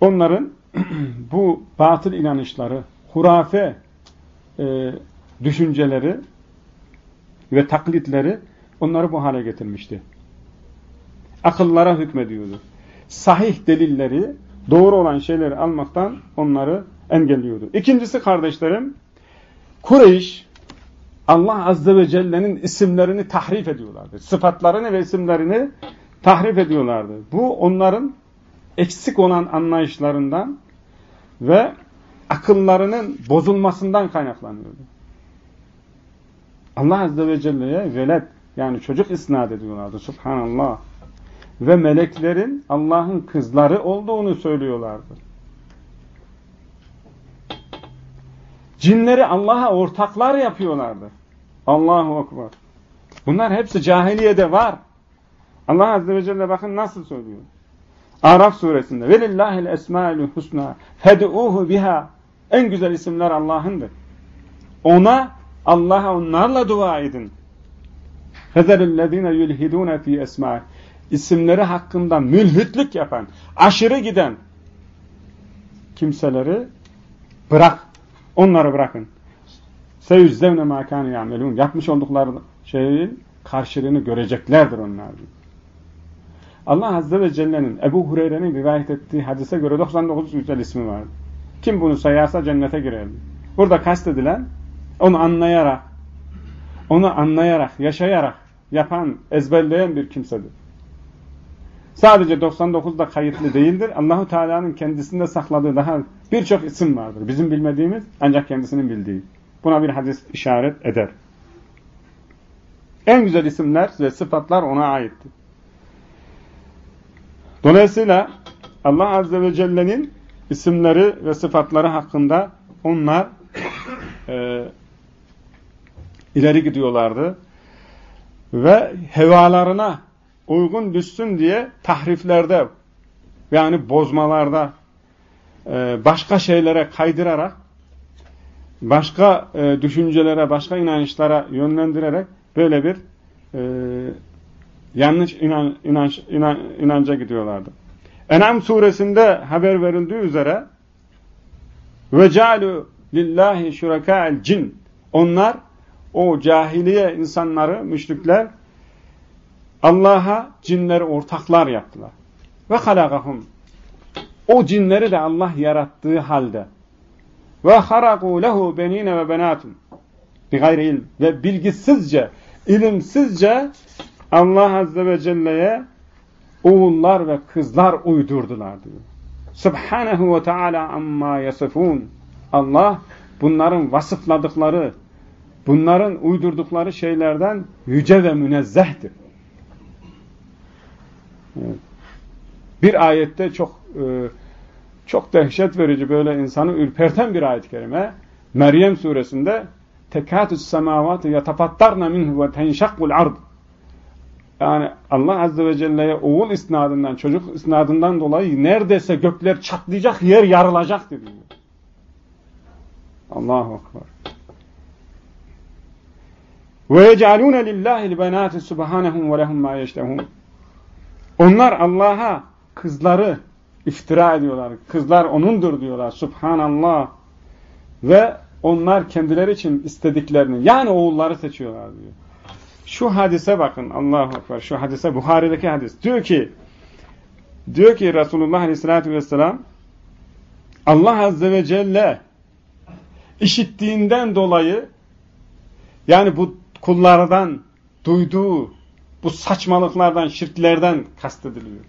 Onların bu batıl inanışları, hurafe e, düşünceleri ve taklitleri onları bu hale getirmişti. Akıllara hükmediyordu. Sahih delilleri, doğru olan şeyleri almaktan onları engelliyordu. İkincisi kardeşlerim, Kureyş Allah Azze ve Celle'nin isimlerini tahrif ediyorlardı. Sıfatlarını ve isimlerini tahrif ediyorlardı. Bu onların eksik olan anlayışlarından ve akıllarının bozulmasından kaynaklanıyordu. Allah Azze ve Celle'ye velet yani çocuk isnat ediyorlardı. Subhanallah. Ve meleklerin Allah'ın kızları olduğunu söylüyorlardı. Cinleri Allah'a ortaklar yapıyorlardı. Allahu Ekber. Bunlar hepsi cahiliyede var. Allah Azze ve Celle bakın nasıl söylüyor. Araf suresinde velillahil esmaül husna fed'uhu biha en güzel isimler Allah'ındır. Ona Allah'a onlarla dua edin. Fezerüllezine yulhidune fi esma isimleri hakkında mülhütlük yapan, aşırı giden kimseleri bırak. Onları bırakın. Seyüzzevne mâ kâne ya'melûn. Yapmış oldukları şeyin karşılığını göreceklerdir onlar. Allah Azze ve Celle'nin Ebu Hureyre'nin rivayet ettiği hadise göre 99 güzel ismi vardı. Kim bunu sayarsa cennete girerdi. Burada kastedilen onu anlayarak, onu anlayarak, yaşayarak yapan, ezberleyen bir kimsedir. Sadece 99'da kayıtlı değildir. Allahu Teala'nın kendisinde sakladığı daha birçok isim vardır. Bizim bilmediğimiz ancak kendisinin bildiği. Buna bir hadis işaret eder. En güzel isimler ve sıfatlar ona aittir. Dolayısıyla Allah Azze ve Celle'nin isimleri ve sıfatları hakkında onlar e, ileri gidiyorlardı. Ve hevalarına uygun düşsün diye tahriflerde yani bozmalarda e, başka şeylere kaydırarak başka e, düşüncelere, başka inançlara yönlendirerek böyle bir e, yanlış inan, inanç, inan, inanca gidiyorlardı. En'am suresinde haber verildiği üzere ve calu lillahi şuraka'el cin onlar o cahiliye insanları, müşrikler Allah'a cinleri ortaklar yaptılar. Ve halakahum o cinleri de Allah yarattığı halde ve haraku lehu benine ve benatun bi gayri ilm ve bilgisizce, ilimsizce Allah Azze ve Celle'ye oğullar ve kızlar uydurdular diyor. Subhanahu ve Teala amma yasifun. Allah bunların vasıfladıkları, bunların uydurdukları şeylerden yüce ve münezzehtir. Bir ayette çok e, çok dehşet verici böyle insanı ürperten bir ayet-i kerime. Meryem suresinde tekatü's semavati yatafattarna minhu ve tenşakkul ard yani Allah Azze ve Celle'ye oğul isnadından, çocuk isnadından dolayı neredeyse gökler çatlayacak, yer yarılacak diyor. Allahu Akbar. Ve yec'alûne lillâhil benâti subhanehum ve lehum mâ. Onlar Allah'a kızları iftira ediyorlar. Kızlar onundur diyorlar. Subhanallah. Ve onlar kendileri için istediklerini yani oğulları seçiyorlar diyor. Şu hadise bakın Allahu Ekber. Şu hadise Buhari'deki hadis. Diyor ki diyor ki Resulullah Aleyhisselatü Vesselam Allah Azze ve Celle işittiğinden dolayı yani bu kullardan duyduğu bu saçmalıklardan, şirklerden kastediliyor.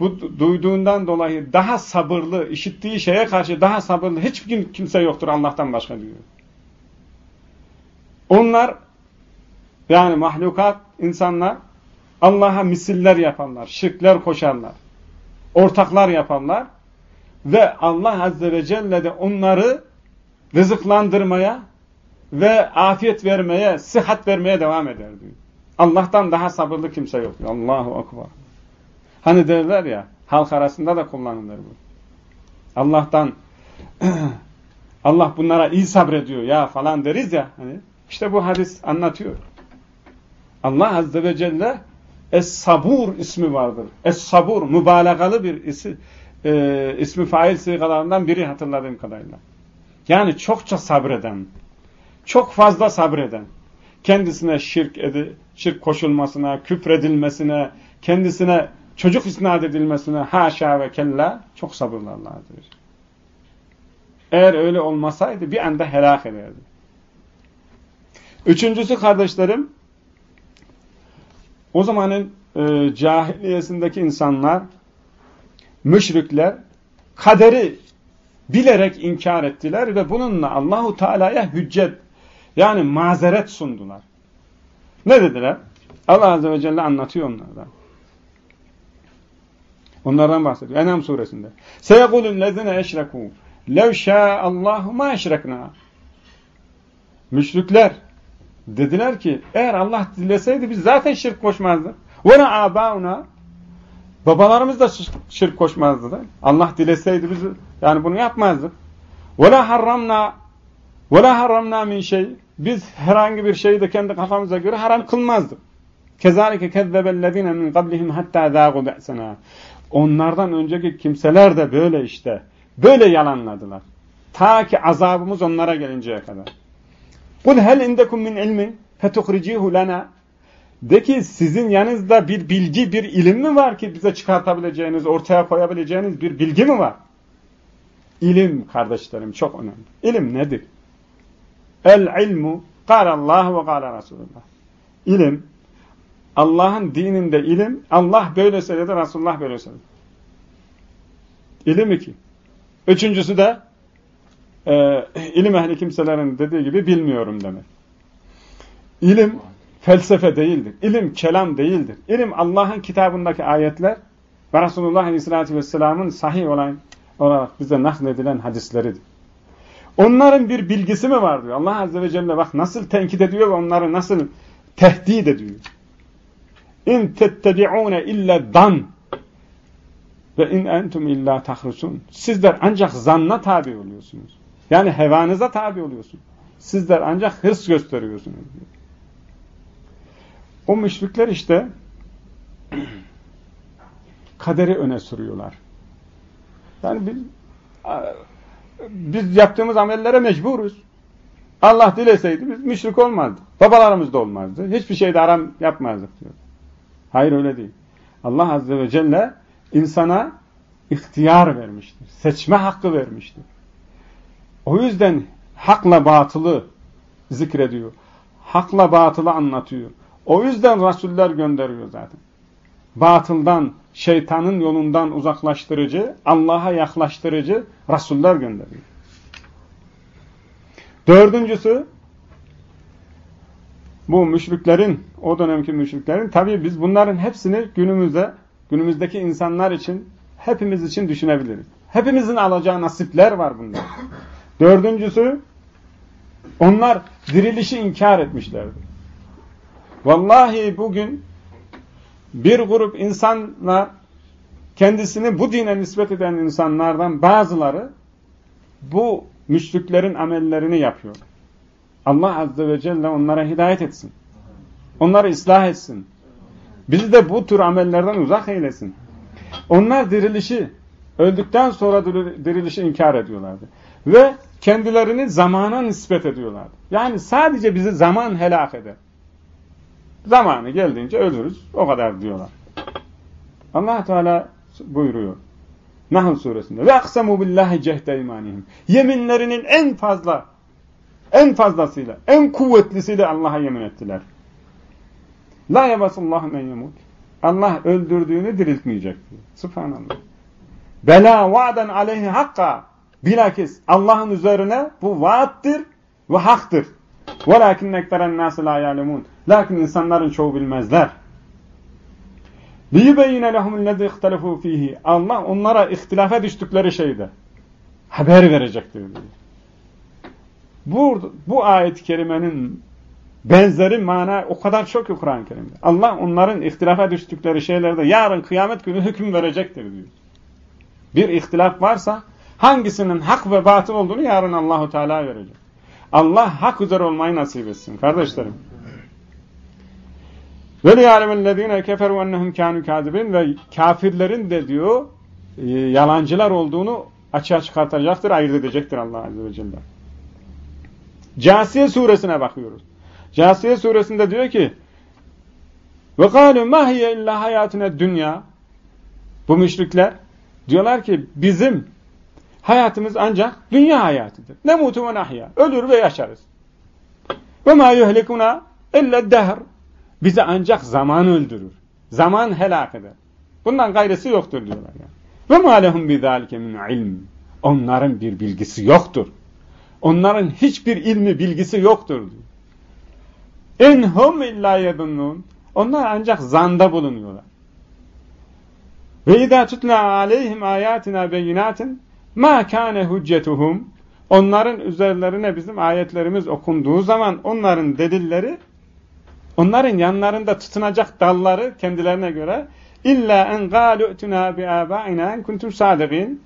Bu duyduğundan dolayı daha sabırlı, işittiği şeye karşı daha sabırlı hiçbir kimse yoktur Allah'tan başka diyor. Onlar yani mahlukat, insanlar Allah'a misiller yapanlar, şirkler koşarlar, ortaklar yapanlar ve Allah Azze ve Celle de onları rızıklandırmaya ve afiyet vermeye, sıhhat vermeye devam eder diyor. Allah'tan daha sabırlı kimse yok. Allahu Akbar. Hani derler ya, halk arasında da kullanılır bu. Allah'tan Allah bunlara iyi sabrediyor ya falan deriz ya. Hani, işte bu hadis anlatıyor. Allah Azze ve Celle Es-Sabur ismi vardır. Es-Sabur mübalağalı bir isi, e, ismi fail sigalarından biri hatırladığım kadarıyla. Yani çokça sabreden, çok fazla sabreden, kendisine şirk, edi, şirk koşulmasına, küfredilmesine, kendisine çocuk isnat edilmesine haşa ve kella çok sabırlı Allah'dır. Eğer öyle olmasaydı bir anda helak ederdi. Üçüncüsü kardeşlerim, o zamanın e, cahiliyesindeki insanlar, müşrikler, kaderi bilerek inkar ettiler ve bununla Allahu Teala'ya hüccet yani mazeret sundular. Ne dediler? Allah Azze ve Celle anlatıyor onlardan. Onlardan bahsediyor. Enam suresinde. سَيَقُولُ الَّذِينَ اَشْرَكُوا لَوْ شَاءَ اللّٰهُ مَا اَشْرَكْنَا Müşrikler dediler ki eğer Allah dileseydi biz zaten şirk koşmazdık. وَنَا آبَاؤُنَا Babalarımız da şirk koşmazdı. Allah dileseydi biz yani bunu yapmazdık. وَلَا حَرَّمْنَا وَلَا حَرَّمْنَا مِنْ şey biz herhangi bir şeyi de kendi kafamıza göre haram kılmazdık. Kezalike kezzebellezine min qablihim hatta zâgu be'sena. Onlardan önceki kimseler de böyle işte. Böyle yalanladılar. Ta ki azabımız onlara gelinceye kadar. Kul hel indekum min ilmin fetuhricihu lana. De ki sizin yanınızda bir bilgi, bir ilim mi var ki bize çıkartabileceğiniz, ortaya koyabileceğiniz bir bilgi mi var? İlim kardeşlerim çok önemli. İlim nedir? El ilmu Allah ve kâle Resulullah. İlim, Allah'ın dininde ilim, Allah böyle söyledi, Resulullah böyle söyledi. İlim iki. Üçüncüsü de e, ilim ehli kimselerin dediği gibi bilmiyorum demek. İlim felsefe değildir. İlim kelam değildir. İlim Allah'ın kitabındaki ayetler ve Resulullah Aleyhisselatü Vesselam'ın sahih olan olarak bize nakledilen hadisleridir. Onların bir bilgisi mi var diyor. Allah Azze ve Celle bak nasıl tenkit ediyor ve onları nasıl tehdit ediyor. İn tettebi'une illa dan ve in entum illa tahrusun. Sizler ancak zanna tabi oluyorsunuz. Yani hevanıza tabi oluyorsunuz. Sizler ancak hırs gösteriyorsunuz. Diyor. O müşrikler işte kaderi öne sürüyorlar. Yani biz, biz yaptığımız amellere mecburuz. Allah dileseydi biz müşrik olmazdık. Babalarımız da olmazdı. Hiçbir şeyde aram yapmazdık diyor. Hayır öyle değil. Allah Azze ve Celle insana ihtiyar vermiştir. Seçme hakkı vermiştir. O yüzden hakla batılı zikrediyor. Hakla batılı anlatıyor. O yüzden Rasuller gönderiyor zaten. Batıldan, şeytanın yolundan uzaklaştırıcı, Allah'a yaklaştırıcı Rasuller gönderiyor. Dördüncüsü, bu müşriklerin, o dönemki müşriklerin, tabii biz bunların hepsini günümüzde, günümüzdeki insanlar için, hepimiz için düşünebiliriz. Hepimizin alacağı nasipler var bunda. Dördüncüsü, onlar dirilişi inkar etmişlerdi. Vallahi bugün bir grup insanlar kendisini bu dine nispet eden insanlardan bazıları bu müşriklerin amellerini yapıyor. Allah Azze ve Celle onlara hidayet etsin. Onları ıslah etsin. Bizi de bu tür amellerden uzak eylesin. Onlar dirilişi, öldükten sonra dirilişi inkar ediyorlardı. Ve kendilerini zamana nispet ediyorlardı. Yani sadece bizi zaman helak eder. Zamanı geldiğince ölürüz. O kadar diyorlar. allah Teala buyuruyor. Nahl suresinde. Aksamu billahi cehde imanihim. Yeminlerinin en fazla, en fazlasıyla, en kuvvetlisiyle Allah'a yemin ettiler. La yebasullahu men yemut. Allah öldürdüğünü diriltmeyecek. Subhanallah. Bela vaaden aleyhi hakka. Bilakis Allah'ın üzerine bu vaattir ve haktır. وَلَاكِنَّ اَكْتَرَ النَّاسِ لَا يَعْلَمُونَ Lakin insanların çoğu bilmezler. لِيُبَيِّنَ لَهُمُ الَّذِي اِخْتَلَفُوا ف۪يهِ Allah onlara ihtilafa düştükleri şeyde haber verecektir diyor. Bu, bu ayet-i kerimenin benzeri mana o kadar çok ki Kur'an-ı Kerim'de. Allah onların ihtilafa düştükleri şeylerde yarın kıyamet günü hüküm verecektir diyor. Bir ihtilaf varsa hangisinin hak ve batıl olduğunu yarın Allahu Teala verecek. Allah hak üzere olmayı nasip etsin kardeşlerim. Ve liyâlemellezîne keferu ennehum kânû kâzibin ve kafirlerin de diyor e, yalancılar olduğunu açığa çıkartacaktır, ayırt edecektir Allah Azze ve Celle. Casiye suresine bakıyoruz. Casiye suresinde diyor ki ve kâlû mâ hiye illâ hayâtine dünya bu müşrikler diyorlar ki bizim hayatımız ancak dünya hayatıdır. Ne mutu ve nahya. Ölür ve yaşarız. Ve mâ yuhlikuna illa dehr. Bizi ancak zaman öldürür. Zaman helak eder. Bundan gayrısı yoktur diyorlar. Ve mâ lehum bidâlike min ilm. Onların bir bilgisi yoktur. Onların hiçbir ilmi bilgisi yoktur diyor. İnhum illa yedunnun. Onlar ancak zanda bulunuyorlar. Ve idâ tutla aleyhim ayatina beyinatin ma kâne hüccetuhum onların üzerlerine bizim ayetlerimiz okunduğu zaman onların delilleri onların yanlarında tutunacak dalları kendilerine göre illa en gâlu'tuna bi âbâina en kuntum sâdegîn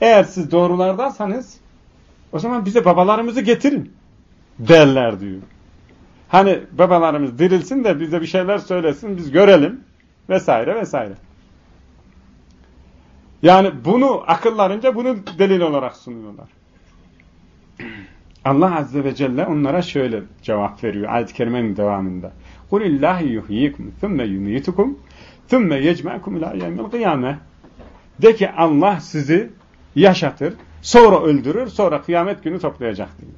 eğer siz doğrulardaysanız o zaman bize babalarımızı getirin derler diyor. Hani babalarımız dirilsin de bize bir şeyler söylesin biz görelim vesaire vesaire. Yani bunu akıllarınca bunu delil olarak sunuyorlar. Allah Azze ve Celle onlara şöyle cevap veriyor ayet-i kerimenin devamında. قُلِ اللّٰهِ يُحْيِيكُمْ ثُمَّ يُمِيتُكُمْ ثُمَّ يَجْمَعَكُمْ اِلٰى يَوْمِ الْقِيَامَةِ De ki Allah sizi yaşatır, sonra öldürür, sonra kıyamet günü toplayacak diyor.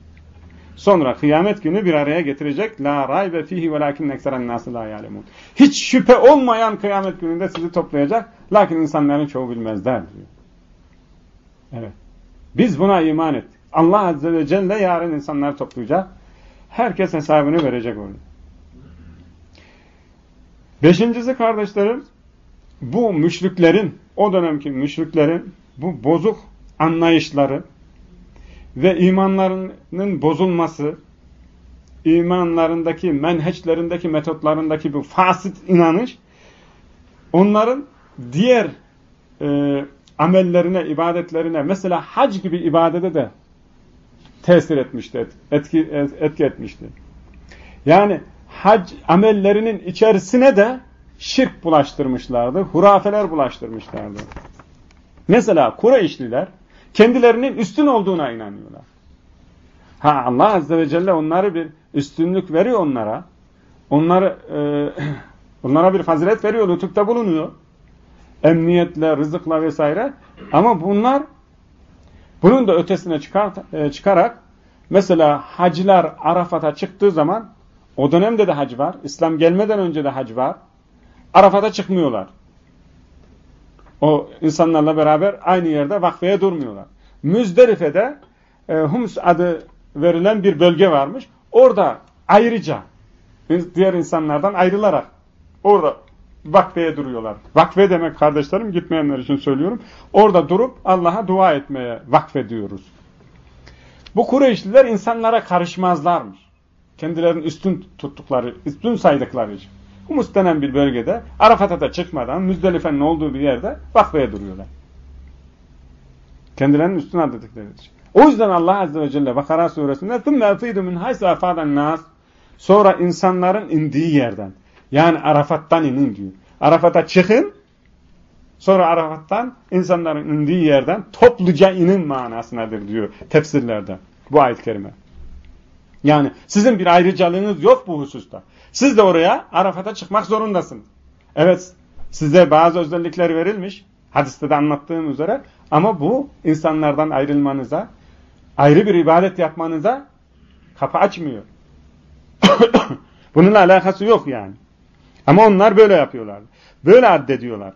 Sonra kıyamet günü bir araya getirecek. La raybe fihi velakin ekseren nası la yalemun. Hiç şüphe olmayan kıyamet gününde sizi toplayacak. Lakin insanların çoğu bilmezler diyor. Evet. Biz buna iman ettik. Allah Azze ve Celle yarın insanları toplayacak. Herkes hesabını verecek orada. Beşincisi kardeşlerim, bu müşriklerin, o dönemki müşriklerin bu bozuk anlayışları, ve imanlarının bozulması, imanlarındaki, menheçlerindeki, metotlarındaki bu fasit inanış, onların diğer e, amellerine, ibadetlerine, mesela hac gibi ibadete de tesir etmişti, etki, etki etmişti. Yani hac amellerinin içerisine de şirk bulaştırmışlardı, hurafeler bulaştırmışlardı. Mesela Kureyşliler, kendilerinin üstün olduğuna inanıyorlar. Ha Allah Azze ve Celle onları bir üstünlük veriyor onlara. Onları e, onlara bir fazilet veriyor, lütufta bulunuyor. Emniyetle, rızıkla vesaire. Ama bunlar bunun da ötesine çıkar, e, çıkarak mesela hacılar Arafat'a çıktığı zaman o dönemde de hac var. İslam gelmeden önce de hac var. Arafat'a çıkmıyorlar. O insanlarla beraber aynı yerde vakfeye durmuyorlar. Müzdelife'de e, Hums adı verilen bir bölge varmış. Orada ayrıca diğer insanlardan ayrılarak orada vakfeye duruyorlar. Vakfe demek kardeşlerim gitmeyenler için söylüyorum. Orada durup Allah'a dua etmeye vakfediyoruz. Bu Kureyşliler insanlara karışmazlarmış. Kendilerini üstün tuttukları, üstün saydıkları için. Humus denen bir bölgede Arafat'a da çıkmadan Müzdelife'nin olduğu bir yerde vakfeye duruyorlar. Kendilerinin üstüne atladıkları için. O yüzden Allah Azze ve Celle Bakara suresinde ثُمَّ اَفِيدُ مِنْ حَيْسُ اَفَادَ النَّاسِ Sonra insanların indiği yerden. Yani Arafat'tan inin diyor. Arafat'a çıkın. Sonra Arafat'tan insanların indiği yerden topluca inin manasınadır diyor tefsirlerde. Bu ayet-i kerime. Yani sizin bir ayrıcalığınız yok bu hususta. Siz de oraya Arafat'a çıkmak zorundasınız. Evet size bazı özellikler verilmiş. Hadiste de anlattığım üzere. Ama bu insanlardan ayrılmanıza, ayrı bir ibadet yapmanıza kapı açmıyor. Bununla alakası yok yani. Ama onlar böyle yapıyorlar. Böyle addediyorlar.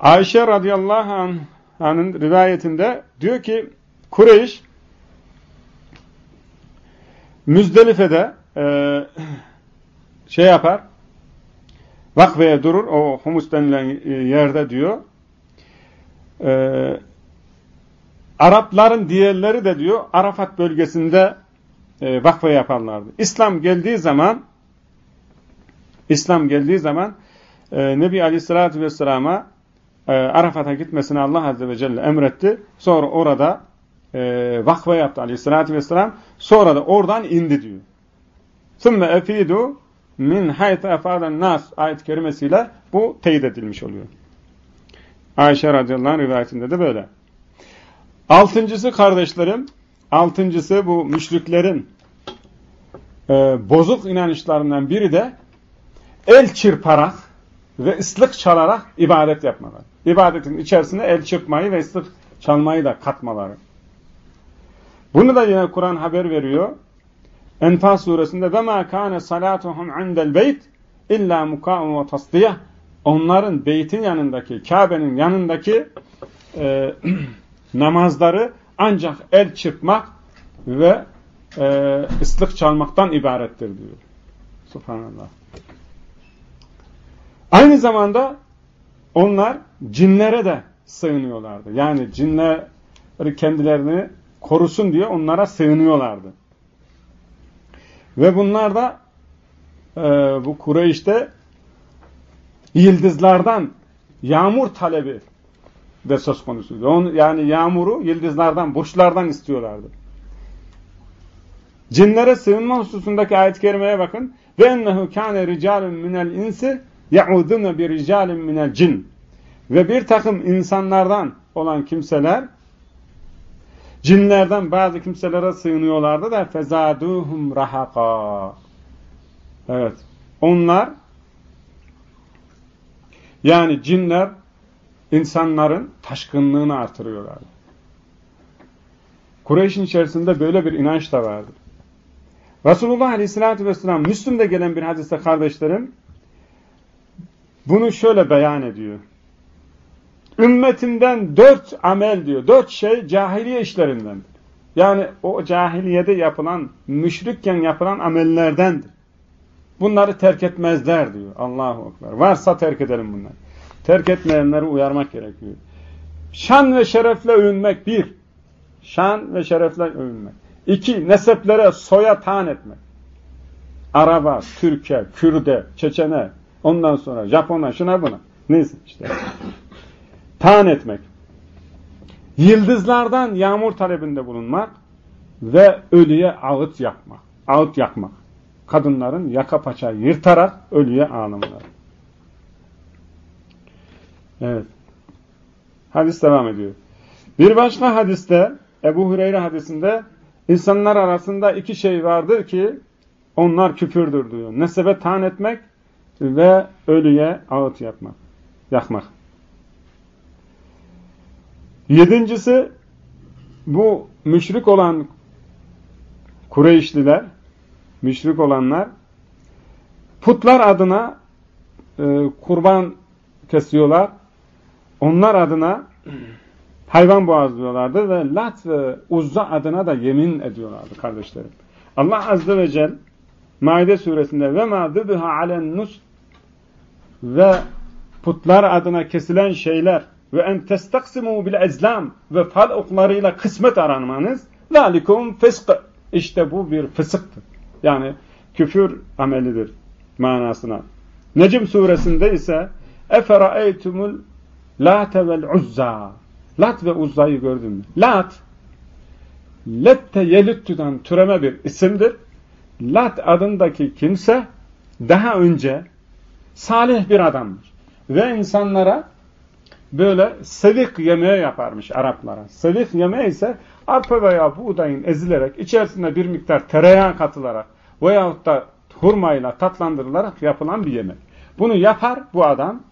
Ayşe radıyallahu anh'ın rivayetinde diyor ki Kureyş Müzdelife'de e, şey yapar vakfeye durur o humus denilen e, yerde diyor e, Arapların diğerleri de diyor Arafat bölgesinde e, vakfe yaparlardı. İslam geldiği zaman İslam geldiği zaman e, Nebi Aleyhisselatü Vesselam'a e, Arafat'a gitmesini Allah Azze ve Celle emretti. Sonra orada e, vakfe yaptı aleyhissalatü vesselam. Sonra da oradan indi diyor. Sümme efidu min hayta efaden nas ayet kerimesiyle bu teyit edilmiş oluyor. Ayşe radıyallahu anh rivayetinde de böyle. Altıncısı kardeşlerim, altıncısı bu müşriklerin e, bozuk inanışlarından biri de el çırparak ve ıslık çalarak ibadet yapmaları. İbadetin içerisinde el çırpmayı ve ıslık çalmayı da katmaları. Bunu da yine Kur'an haber veriyor. Enfal suresinde ve ma kana salatuhum indel beyt illa muka'un ve tasdiyah. Onların beytin yanındaki, Kabe'nin yanındaki e, namazları ancak el çırpmak ve e, ıslık çalmaktan ibarettir diyor. Subhanallah. Aynı zamanda onlar cinlere de sığınıyorlardı. Yani cinler kendilerini korusun diye onlara sığınıyorlardı. Ve bunlar da e, bu Kureyş'te yıldızlardan yağmur talebi de söz konusuydu. On, yani yağmuru yıldızlardan, burçlardan istiyorlardı. Cinlere sığınma hususundaki ayet-i kerimeye bakın. Ve ennehu kâne ricalun minel insi ya'udune bir ricalin minel cin. Ve bir takım insanlardan olan kimseler cinlerden bazı kimselere sığınıyorlardı da fezaduhum rahaka. Evet. Onlar yani cinler insanların taşkınlığını artırıyorlardı. Kureyş'in içerisinde böyle bir inanç da vardı. Resulullah Aleyhisselatü Vesselam Müslüm'de gelen bir hadiste kardeşlerim bunu şöyle beyan ediyor. Ümmetimden dört amel diyor. Dört şey cahiliye işlerinden. Yani o cahiliyede yapılan, müşrikken yapılan amellerdendir. Bunları terk etmezler diyor. Allahu Ekber. Varsa terk edelim bunları. Terk etmeyenleri uyarmak gerekiyor. Şan ve şerefle övünmek bir. Şan ve şerefle övünmek. İki, neseplere soya taan etmek. Araba, Türkiye, Kürde, Çeçene, ondan sonra Japon'a, şuna buna. Neyse işte. Taan etmek. Yıldızlardan yağmur talebinde bulunmak ve ölüye ağıt yakmak. Ağıt yakmak. Kadınların yaka paça yırtarak ölüye ağlamaları. Evet. Hadis devam ediyor. Bir başka hadiste Ebu Hureyre hadisinde insanlar arasında iki şey vardır ki onlar küfürdür diyor. Nesebe tan etmek ve ölüye ağıt yapmak, yakmak. Yedincisi bu müşrik olan Kureyşliler, müşrik olanlar putlar adına e, kurban kesiyorlar. Onlar adına hayvan boğazlıyorlardı ve Lat ve Uzza adına da yemin ediyorlardı kardeşlerim. Allah Azze ve Celle Maide suresinde ve ma zıbha alen nus ve putlar adına kesilen şeyler ve en testaksimu bil ezlam ve fal oklarıyla kısmet aranmanız zalikum fısk. İşte bu bir fısıktır. Yani küfür amelidir manasına. Necm suresinde ise Eferaeytumul Late vel Uzza Lat ve Uzza'yı gördün mü? Lat Lette Yelüttü'den türeme bir isimdir. Lat adındaki kimse daha önce salih bir adamdır. Ve insanlara böyle sevik yemeği yaparmış Araplara. Sevik yemeği ise arpa veya buğdayın ezilerek içerisinde bir miktar tereyağı katılarak veyahut da hurmayla tatlandırılarak yapılan bir yemek. Bunu yapar bu adam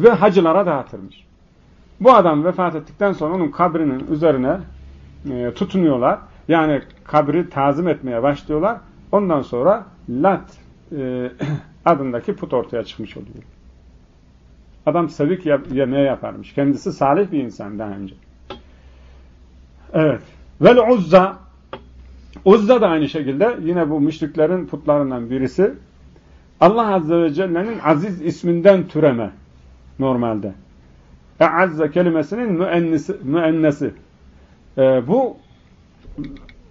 ve hacılara dağıtırmış. Bu adam vefat ettikten sonra onun kabrinin üzerine e, tutunuyorlar. Yani kabri tazim etmeye başlıyorlar. Ondan sonra Lat e, adındaki put ortaya çıkmış oluyor. Adam sevik yemeğe yaparmış. Kendisi salih bir insan daha önce. Evet. Vel Uzza Uzza da aynı şekilde yine bu müşriklerin putlarından birisi. Allah Azze ve Celle'nin aziz isminden türeme normalde. E'azze kelimesinin müennesi. müennesi. Ee, bu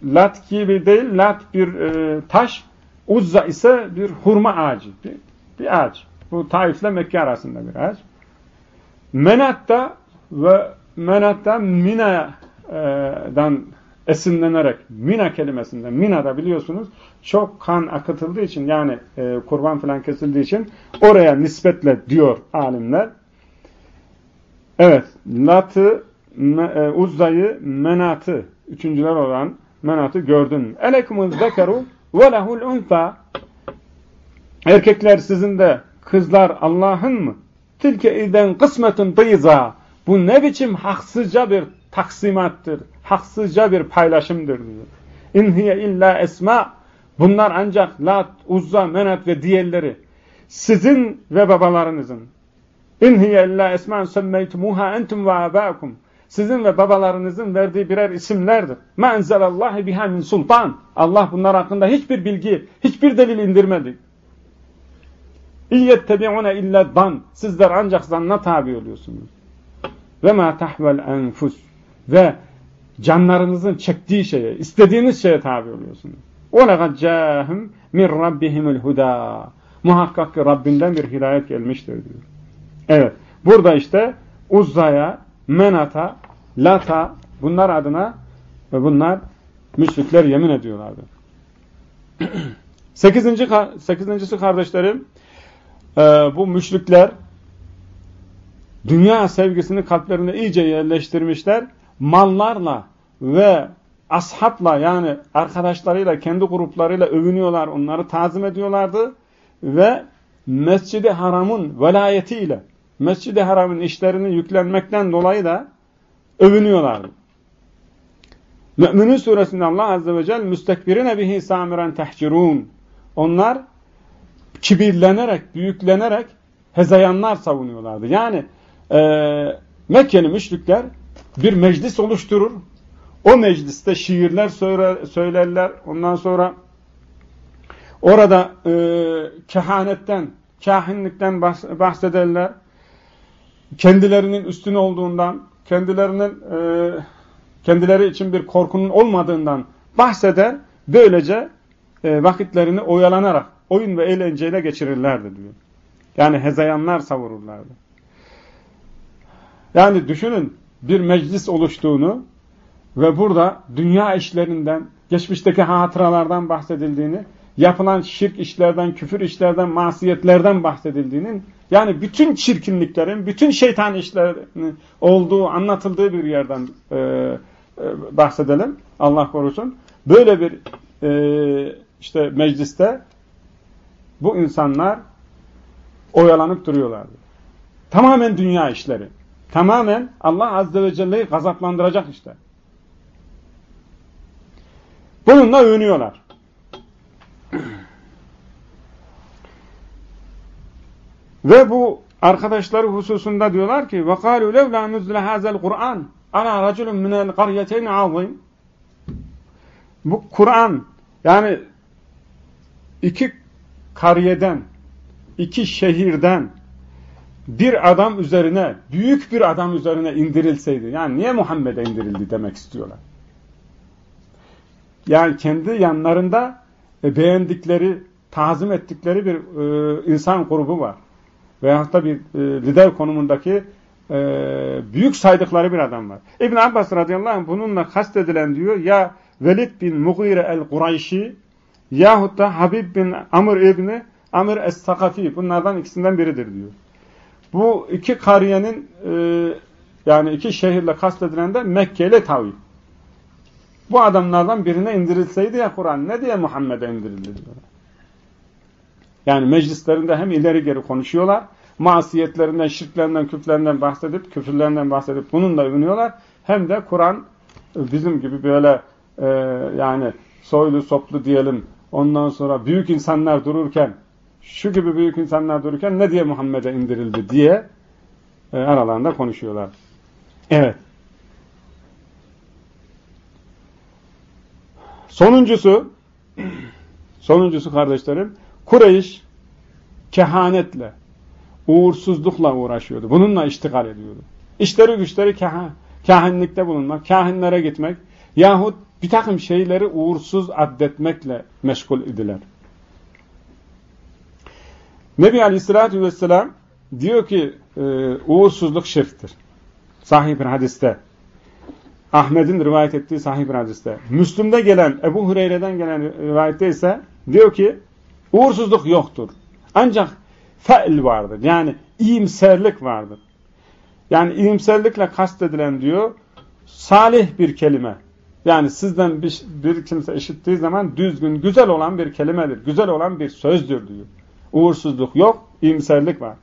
lat gibi değil, lat bir e, taş, uzza ise bir hurma ağacı, bir, bir ağaç. Bu Taif ile Mekke arasında bir ağaç. Menat'ta ve Menat'ta Mina'dan esinlenerek Mina kelimesinden Mina'da biliyorsunuz çok kan akıtıldığı için yani e, kurban falan kesildiği için oraya nispetle diyor alimler. Evet, Lat'ı, e, Uzza'yı, Menat'ı, üçüncüler olan Menat'ı gördün. Elekumuz zekeru ve lehul unfa. Erkekler sizin de kızlar Allah'ın mı? Tilke iden kısmetin dıyza. Bu ne biçim haksızca bir taksimattır, haksızca bir paylaşımdır diyor. İnhiye illa esma. Bunlar ancak Lat, Uzza, Menat ve diğerleri sizin ve babalarınızın. İnhiye illa esma semmeytumuha entum ve abakum. Sizin ve babalarınızın verdiği birer isimlerdir. Ma enzelallahi biha min sultan. Allah bunlar hakkında hiçbir bilgi, hiçbir delil indirmedi. İyyettebi'une illa dan. Sizler ancak zanna tabi oluyorsunuz. Ve ma tahvel enfus. Ve canlarınızın çektiği şeye, istediğiniz şeye tabi oluyorsunuz. وَلَقَدْ جَاهُمْ مِنْ رَبِّهِمُ الْهُدَى Muhakkak ki Rabbinden bir hidayet gelmiştir diyor. Evet. Burada işte Uzza'ya, Menat'a, Lata bunlar adına ve bunlar müşrikler yemin ediyorlardı. Sekizinci, sekizincisi kardeşlerim e, bu müşrikler dünya sevgisini kalplerine iyice yerleştirmişler. Mallarla ve ashabla yani arkadaşlarıyla, kendi gruplarıyla övünüyorlar, onları tazim ediyorlardı ve Mescid-i Haram'ın velayetiyle Mescid-i Haram'ın işlerini yüklenmekten dolayı da övünüyorlardı. Mü'minun suresinde Allah Azze ve Celle müstekbirine bihi samiren tehcirun. Onlar kibirlenerek, büyüklenerek hezeyanlar savunuyorlardı. Yani e, Mekkeli müşrikler bir meclis oluşturur. O mecliste şiirler söyler, söylerler. Ondan sonra orada e, kehanetten, kahinlikten bahsederler. Kendilerinin üstün olduğundan, kendilerinin e, kendileri için bir korkunun olmadığından bahseder. Böylece e, vakitlerini oyalanarak oyun ve eğlenceyle geçirirlerdi diyor. Yani hezeyanlar savururlardı. Yani düşünün bir meclis oluştuğunu ve burada dünya işlerinden, geçmişteki hatıralardan bahsedildiğini, yapılan şirk işlerden, küfür işlerden, masiyetlerden bahsedildiğinin, yani bütün çirkinliklerin, bütün şeytan işlerinin olduğu, anlatıldığı bir yerden e, e, bahsedelim. Allah korusun. Böyle bir e, işte mecliste bu insanlar oyalanıp duruyorlardı. Tamamen dünya işleri. Tamamen Allah Azze ve Celle'yi gazaplandıracak işte. Bununla övünüyorlar. Ve bu arkadaşları hususunda diyorlar ki وَقَالُوا لَوْ لَا نُزْلَ هَذَا الْقُرْآنِ عَلَى رَجُلٌ مِنَ الْقَرْيَتَيْنِ عَظِيمٍ Bu Kur'an yani iki kariyeden, iki şehirden bir adam üzerine, büyük bir adam üzerine indirilseydi, yani niye Muhammed'e indirildi demek istiyorlar. Yani kendi yanlarında e, beğendikleri, tazim ettikleri bir e, insan grubu var. Veyahut da bir e, lider konumundaki büyük saydıkları bir adam var. İbn Abbas radıyallahu anh bununla kastedilen diyor ya Velid bin Mughire el-Kurayşi yahut da Habib bin Amr ibni Amr es-Sakafi bunlardan ikisinden biridir diyor. Bu iki kariyenin e, yani iki şehirle kastedilen de Mekke ile Tavil. Bu adamlardan birine indirilseydi ya Kur'an ne diye Muhammed'e indirildi diyorlar. Yani meclislerinde hem ileri geri konuşuyorlar, masiyetlerinden, şirklerinden, küflerinden bahsedip, küfürlerinden bahsedip bununla övünüyorlar. Hem de Kur'an bizim gibi böyle e, yani soylu soplu diyelim, ondan sonra büyük insanlar dururken, şu gibi büyük insanlar dururken ne diye Muhammed'e indirildi diye e, aralarında konuşuyorlar. Evet. Sonuncusu, sonuncusu kardeşlerim, Kureyş kehanetle, uğursuzlukla uğraşıyordu. Bununla iştigal ediyordu. İşleri güçleri kah kahinlikte bulunmak, kahinlere gitmek yahut bir takım şeyleri uğursuz addetmekle meşgul idiler. Nebi Aleyhisselatü Vesselam diyor ki e, uğursuzluk şirktir. Sahih bir hadiste. Ahmet'in rivayet ettiği sahih bir hadiste. Müslüm'de gelen, Ebu Hureyre'den gelen rivayette ise diyor ki uğursuzluk yoktur. Ancak fe'l vardır. Yani iyimserlik vardır. Yani iyimserlikle kastedilen diyor salih bir kelime. Yani sizden bir, bir kimse işittiği zaman düzgün, güzel olan bir kelimedir. Güzel olan bir sözdür diyor. Uğursuzluk yok, iyimserlik var.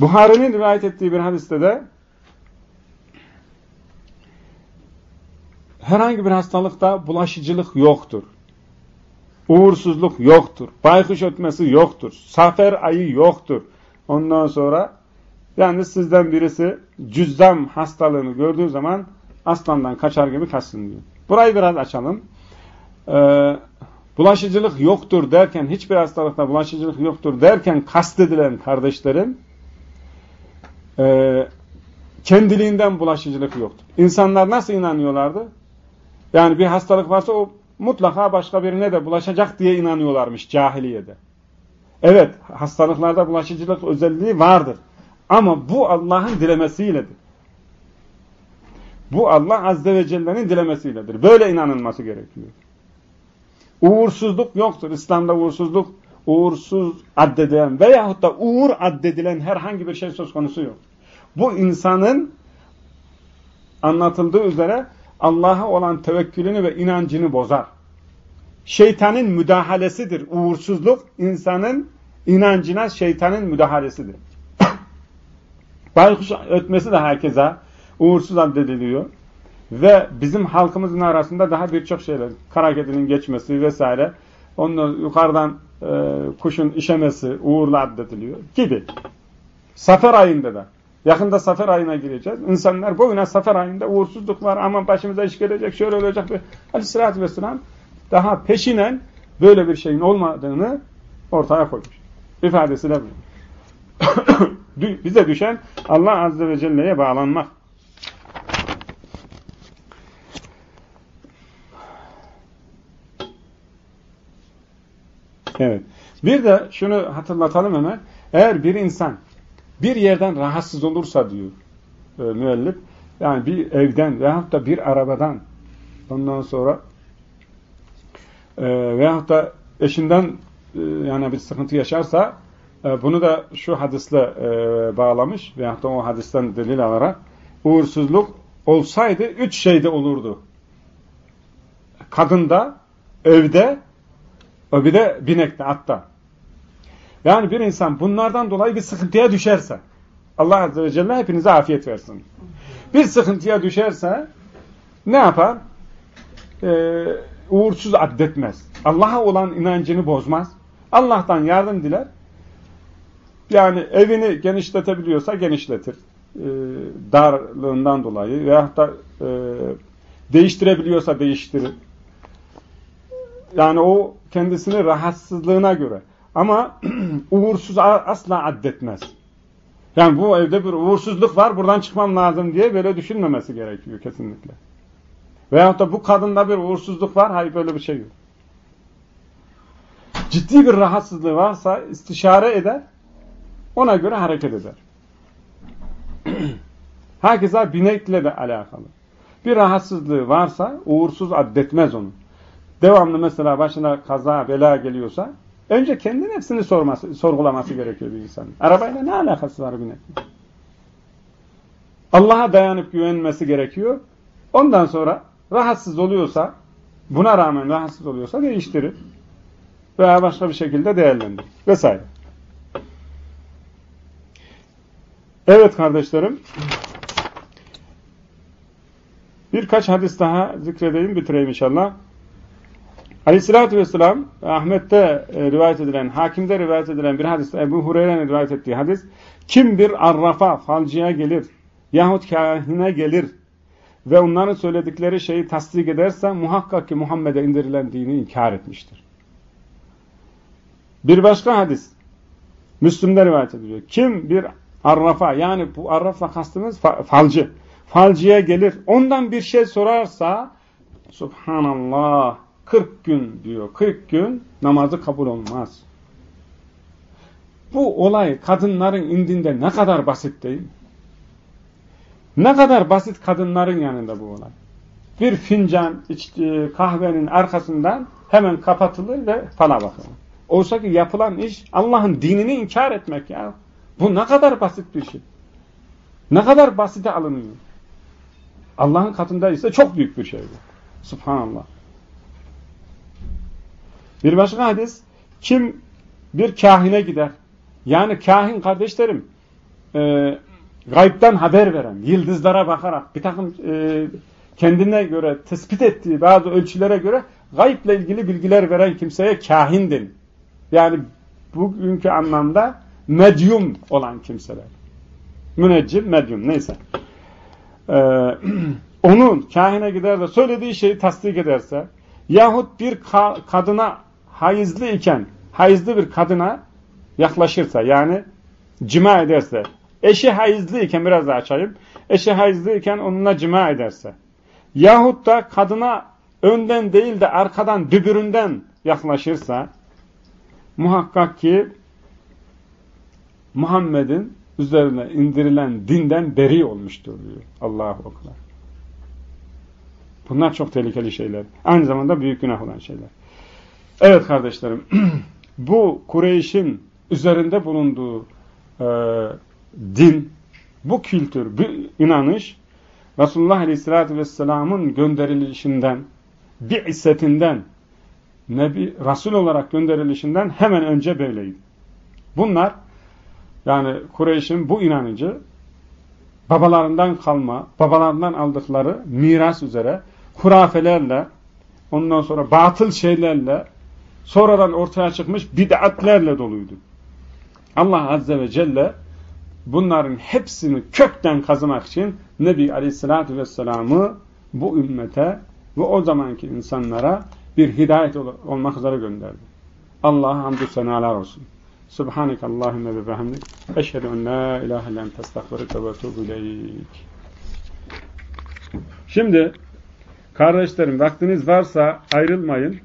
Buhari'nin rivayet ettiği bir hadiste de herhangi bir hastalıkta bulaşıcılık yoktur. Uğursuzluk yoktur. Baykuş ötmesi yoktur. Safer ayı yoktur. Ondan sonra yani sizden birisi cüzzam hastalığını gördüğü zaman aslandan kaçar gibi kaçsın diyor. Burayı biraz açalım. Ee, bulaşıcılık yoktur derken, hiçbir hastalıkta bulaşıcılık yoktur derken kastedilen kardeşlerim e, kendiliğinden bulaşıcılık yoktur. İnsanlar nasıl inanıyorlardı? Yani bir hastalık varsa o mutlaka başka birine de bulaşacak diye inanıyorlarmış cahiliyede. Evet, hastalıklarda bulaşıcılık özelliği vardır. Ama bu Allah'ın dilemesiyledir. Bu Allah Azze ve Celle'nin dilemesiyledir. Böyle inanılması gerekiyor. Uğursuzluk yoktur. İslam'da uğursuzluk, uğursuz addedilen veyahut da uğur addedilen herhangi bir şey söz konusu yok. Bu insanın anlatıldığı üzere Allah'a olan tevekkülünü ve inancını bozar. Şeytanın müdahalesidir. Uğursuzluk insanın inancına şeytanın müdahalesidir. Baykuş ötmesi de herkese uğursuz addediliyor. Ve bizim halkımızın arasında daha birçok şeyler. Kara kedinin geçmesi vesaire. Onun yukarıdan e, kuşun işemesi uğurlu addediliyor gibi. Safer ayında da Yakında safer ayına gireceğiz. İnsanlar boyuna safer ayında uğursuzluk var. Aman başımıza iş gelecek, şöyle olacak. Aleyhissalatü vesselam daha peşinen böyle bir şeyin olmadığını ortaya koymuş. İfadesiyle bu. Bize düşen Allah Azze ve Celle'ye bağlanmak. Evet. Bir de şunu hatırlatalım hemen. Eğer bir insan bir yerden rahatsız olursa diyor e, müellif, yani bir evden veyahut da bir arabadan ondan sonra e, veyahut da eşinden e, yani bir sıkıntı yaşarsa e, bunu da şu hadisle e, bağlamış veyahut da o hadisten delil alarak uğursuzluk olsaydı üç şeyde olurdu. Kadında, evde, bir de binekte, atta. Yani bir insan bunlardan dolayı bir sıkıntıya düşerse Allah Azze ve Celle hepinize afiyet versin. Bir sıkıntıya düşerse ne yapar? Ee, uğursuz addetmez. Allah'a olan inancını bozmaz. Allah'tan yardım diler. Yani evini genişletebiliyorsa genişletir. Ee, darlığından dolayı veyahut da e, değiştirebiliyorsa değiştirir. Yani o kendisini rahatsızlığına göre ama uğursuz asla addetmez. Yani bu evde bir uğursuzluk var, buradan çıkmam lazım diye böyle düşünmemesi gerekiyor kesinlikle. Veyahut da bu kadında bir uğursuzluk var, hayır böyle bir şey yok. ciddi bir rahatsızlığı varsa istişare eder, ona göre hareket eder. Herkese binekle de alakalı. Bir rahatsızlığı varsa uğursuz addetmez onu. Devamlı mesela başına kaza, bela geliyorsa önce kendi nefsini sorması, sorgulaması gerekiyor bir insan. Arabayla ne alakası var binekle? Allah'a dayanıp güvenmesi gerekiyor. Ondan sonra rahatsız oluyorsa, buna rağmen rahatsız oluyorsa değiştirir. Veya başka bir şekilde değerlendirir. Vesaire. Evet kardeşlerim. Birkaç hadis daha zikredeyim, bitireyim inşallah. Aleyhissalatü vesselam, Ahmet'te e, rivayet edilen, Hakim'de rivayet edilen bir hadis, Ebu Hureyre'nin rivayet ettiği hadis, kim bir arrafa, falcıya gelir, yahut kahine gelir ve onların söyledikleri şeyi tasdik ederse, muhakkak ki Muhammed'e indirilen dini inkar etmiştir. Bir başka hadis, Müslüm'de rivayet ediliyor. Kim bir arrafa, yani bu arrafla kastımız falcı, falcıya gelir, ondan bir şey sorarsa, Subhanallah, 40 gün diyor, 40 gün namazı kabul olmaz. Bu olay kadınların indinde ne kadar basit değil Ne kadar basit kadınların yanında bu olay. Bir fincan içtiği kahvenin arkasından hemen kapatılır ve fala bakılır. Oysa ki yapılan iş Allah'ın dinini inkar etmek ya. Bu ne kadar basit bir şey. Ne kadar basite alınıyor. Allah'ın katında ise çok büyük bir şey bu. Subhanallah. Bir başka hadis, kim bir kahine gider, yani kahin kardeşlerim, e, gaybden haber veren, yıldızlara bakarak, bir takım e, kendine göre tespit ettiği bazı ölçülere göre gayble ilgili bilgiler veren kimseye kahin denir. Yani bugünkü anlamda medyum olan kimseler. Müneccim, medyum neyse. Ee, onun kahine gider de söylediği şeyi tasdik ederse yahut bir ka kadına hayızlı iken hayızlı bir kadına yaklaşırsa yani cima ederse eşi hayızlı iken biraz daha açayım eşi hayızlı iken onunla cima ederse yahut da kadına önden değil de arkadan dübüründen yaklaşırsa muhakkak ki Muhammed'in üzerine indirilen dinden beri olmuştur diyor. Allahu Ekber. Bunlar çok tehlikeli şeyler. Aynı zamanda büyük günah olan şeyler. Evet kardeşlerim, bu Kureyş'in üzerinde bulunduğu e, din, bu kültür, bu inanış, Resulullah Aleyhisselatü Vesselam'ın gönderilişinden, bi'setinden, Nebi, Resul olarak gönderilişinden hemen önce böyleydi. Bunlar, yani Kureyş'in bu inancı, babalarından kalma, babalarından aldıkları miras üzere, hurafelerle, ondan sonra batıl şeylerle, sonradan ortaya çıkmış bid'atlerle doluydu. Allah Azze ve Celle bunların hepsini kökten kazımak için Nebi Aleyhisselatü Vesselam'ı bu ümmete ve o zamanki insanlara bir hidayet olmak üzere gönderdi. Allah'a hamdü senalar olsun. Subhanak Allahümme ve behemdik. Eşhedü en la ilahe illen testağfirüke ve tuğbu Şimdi kardeşlerim vaktiniz varsa ayrılmayın.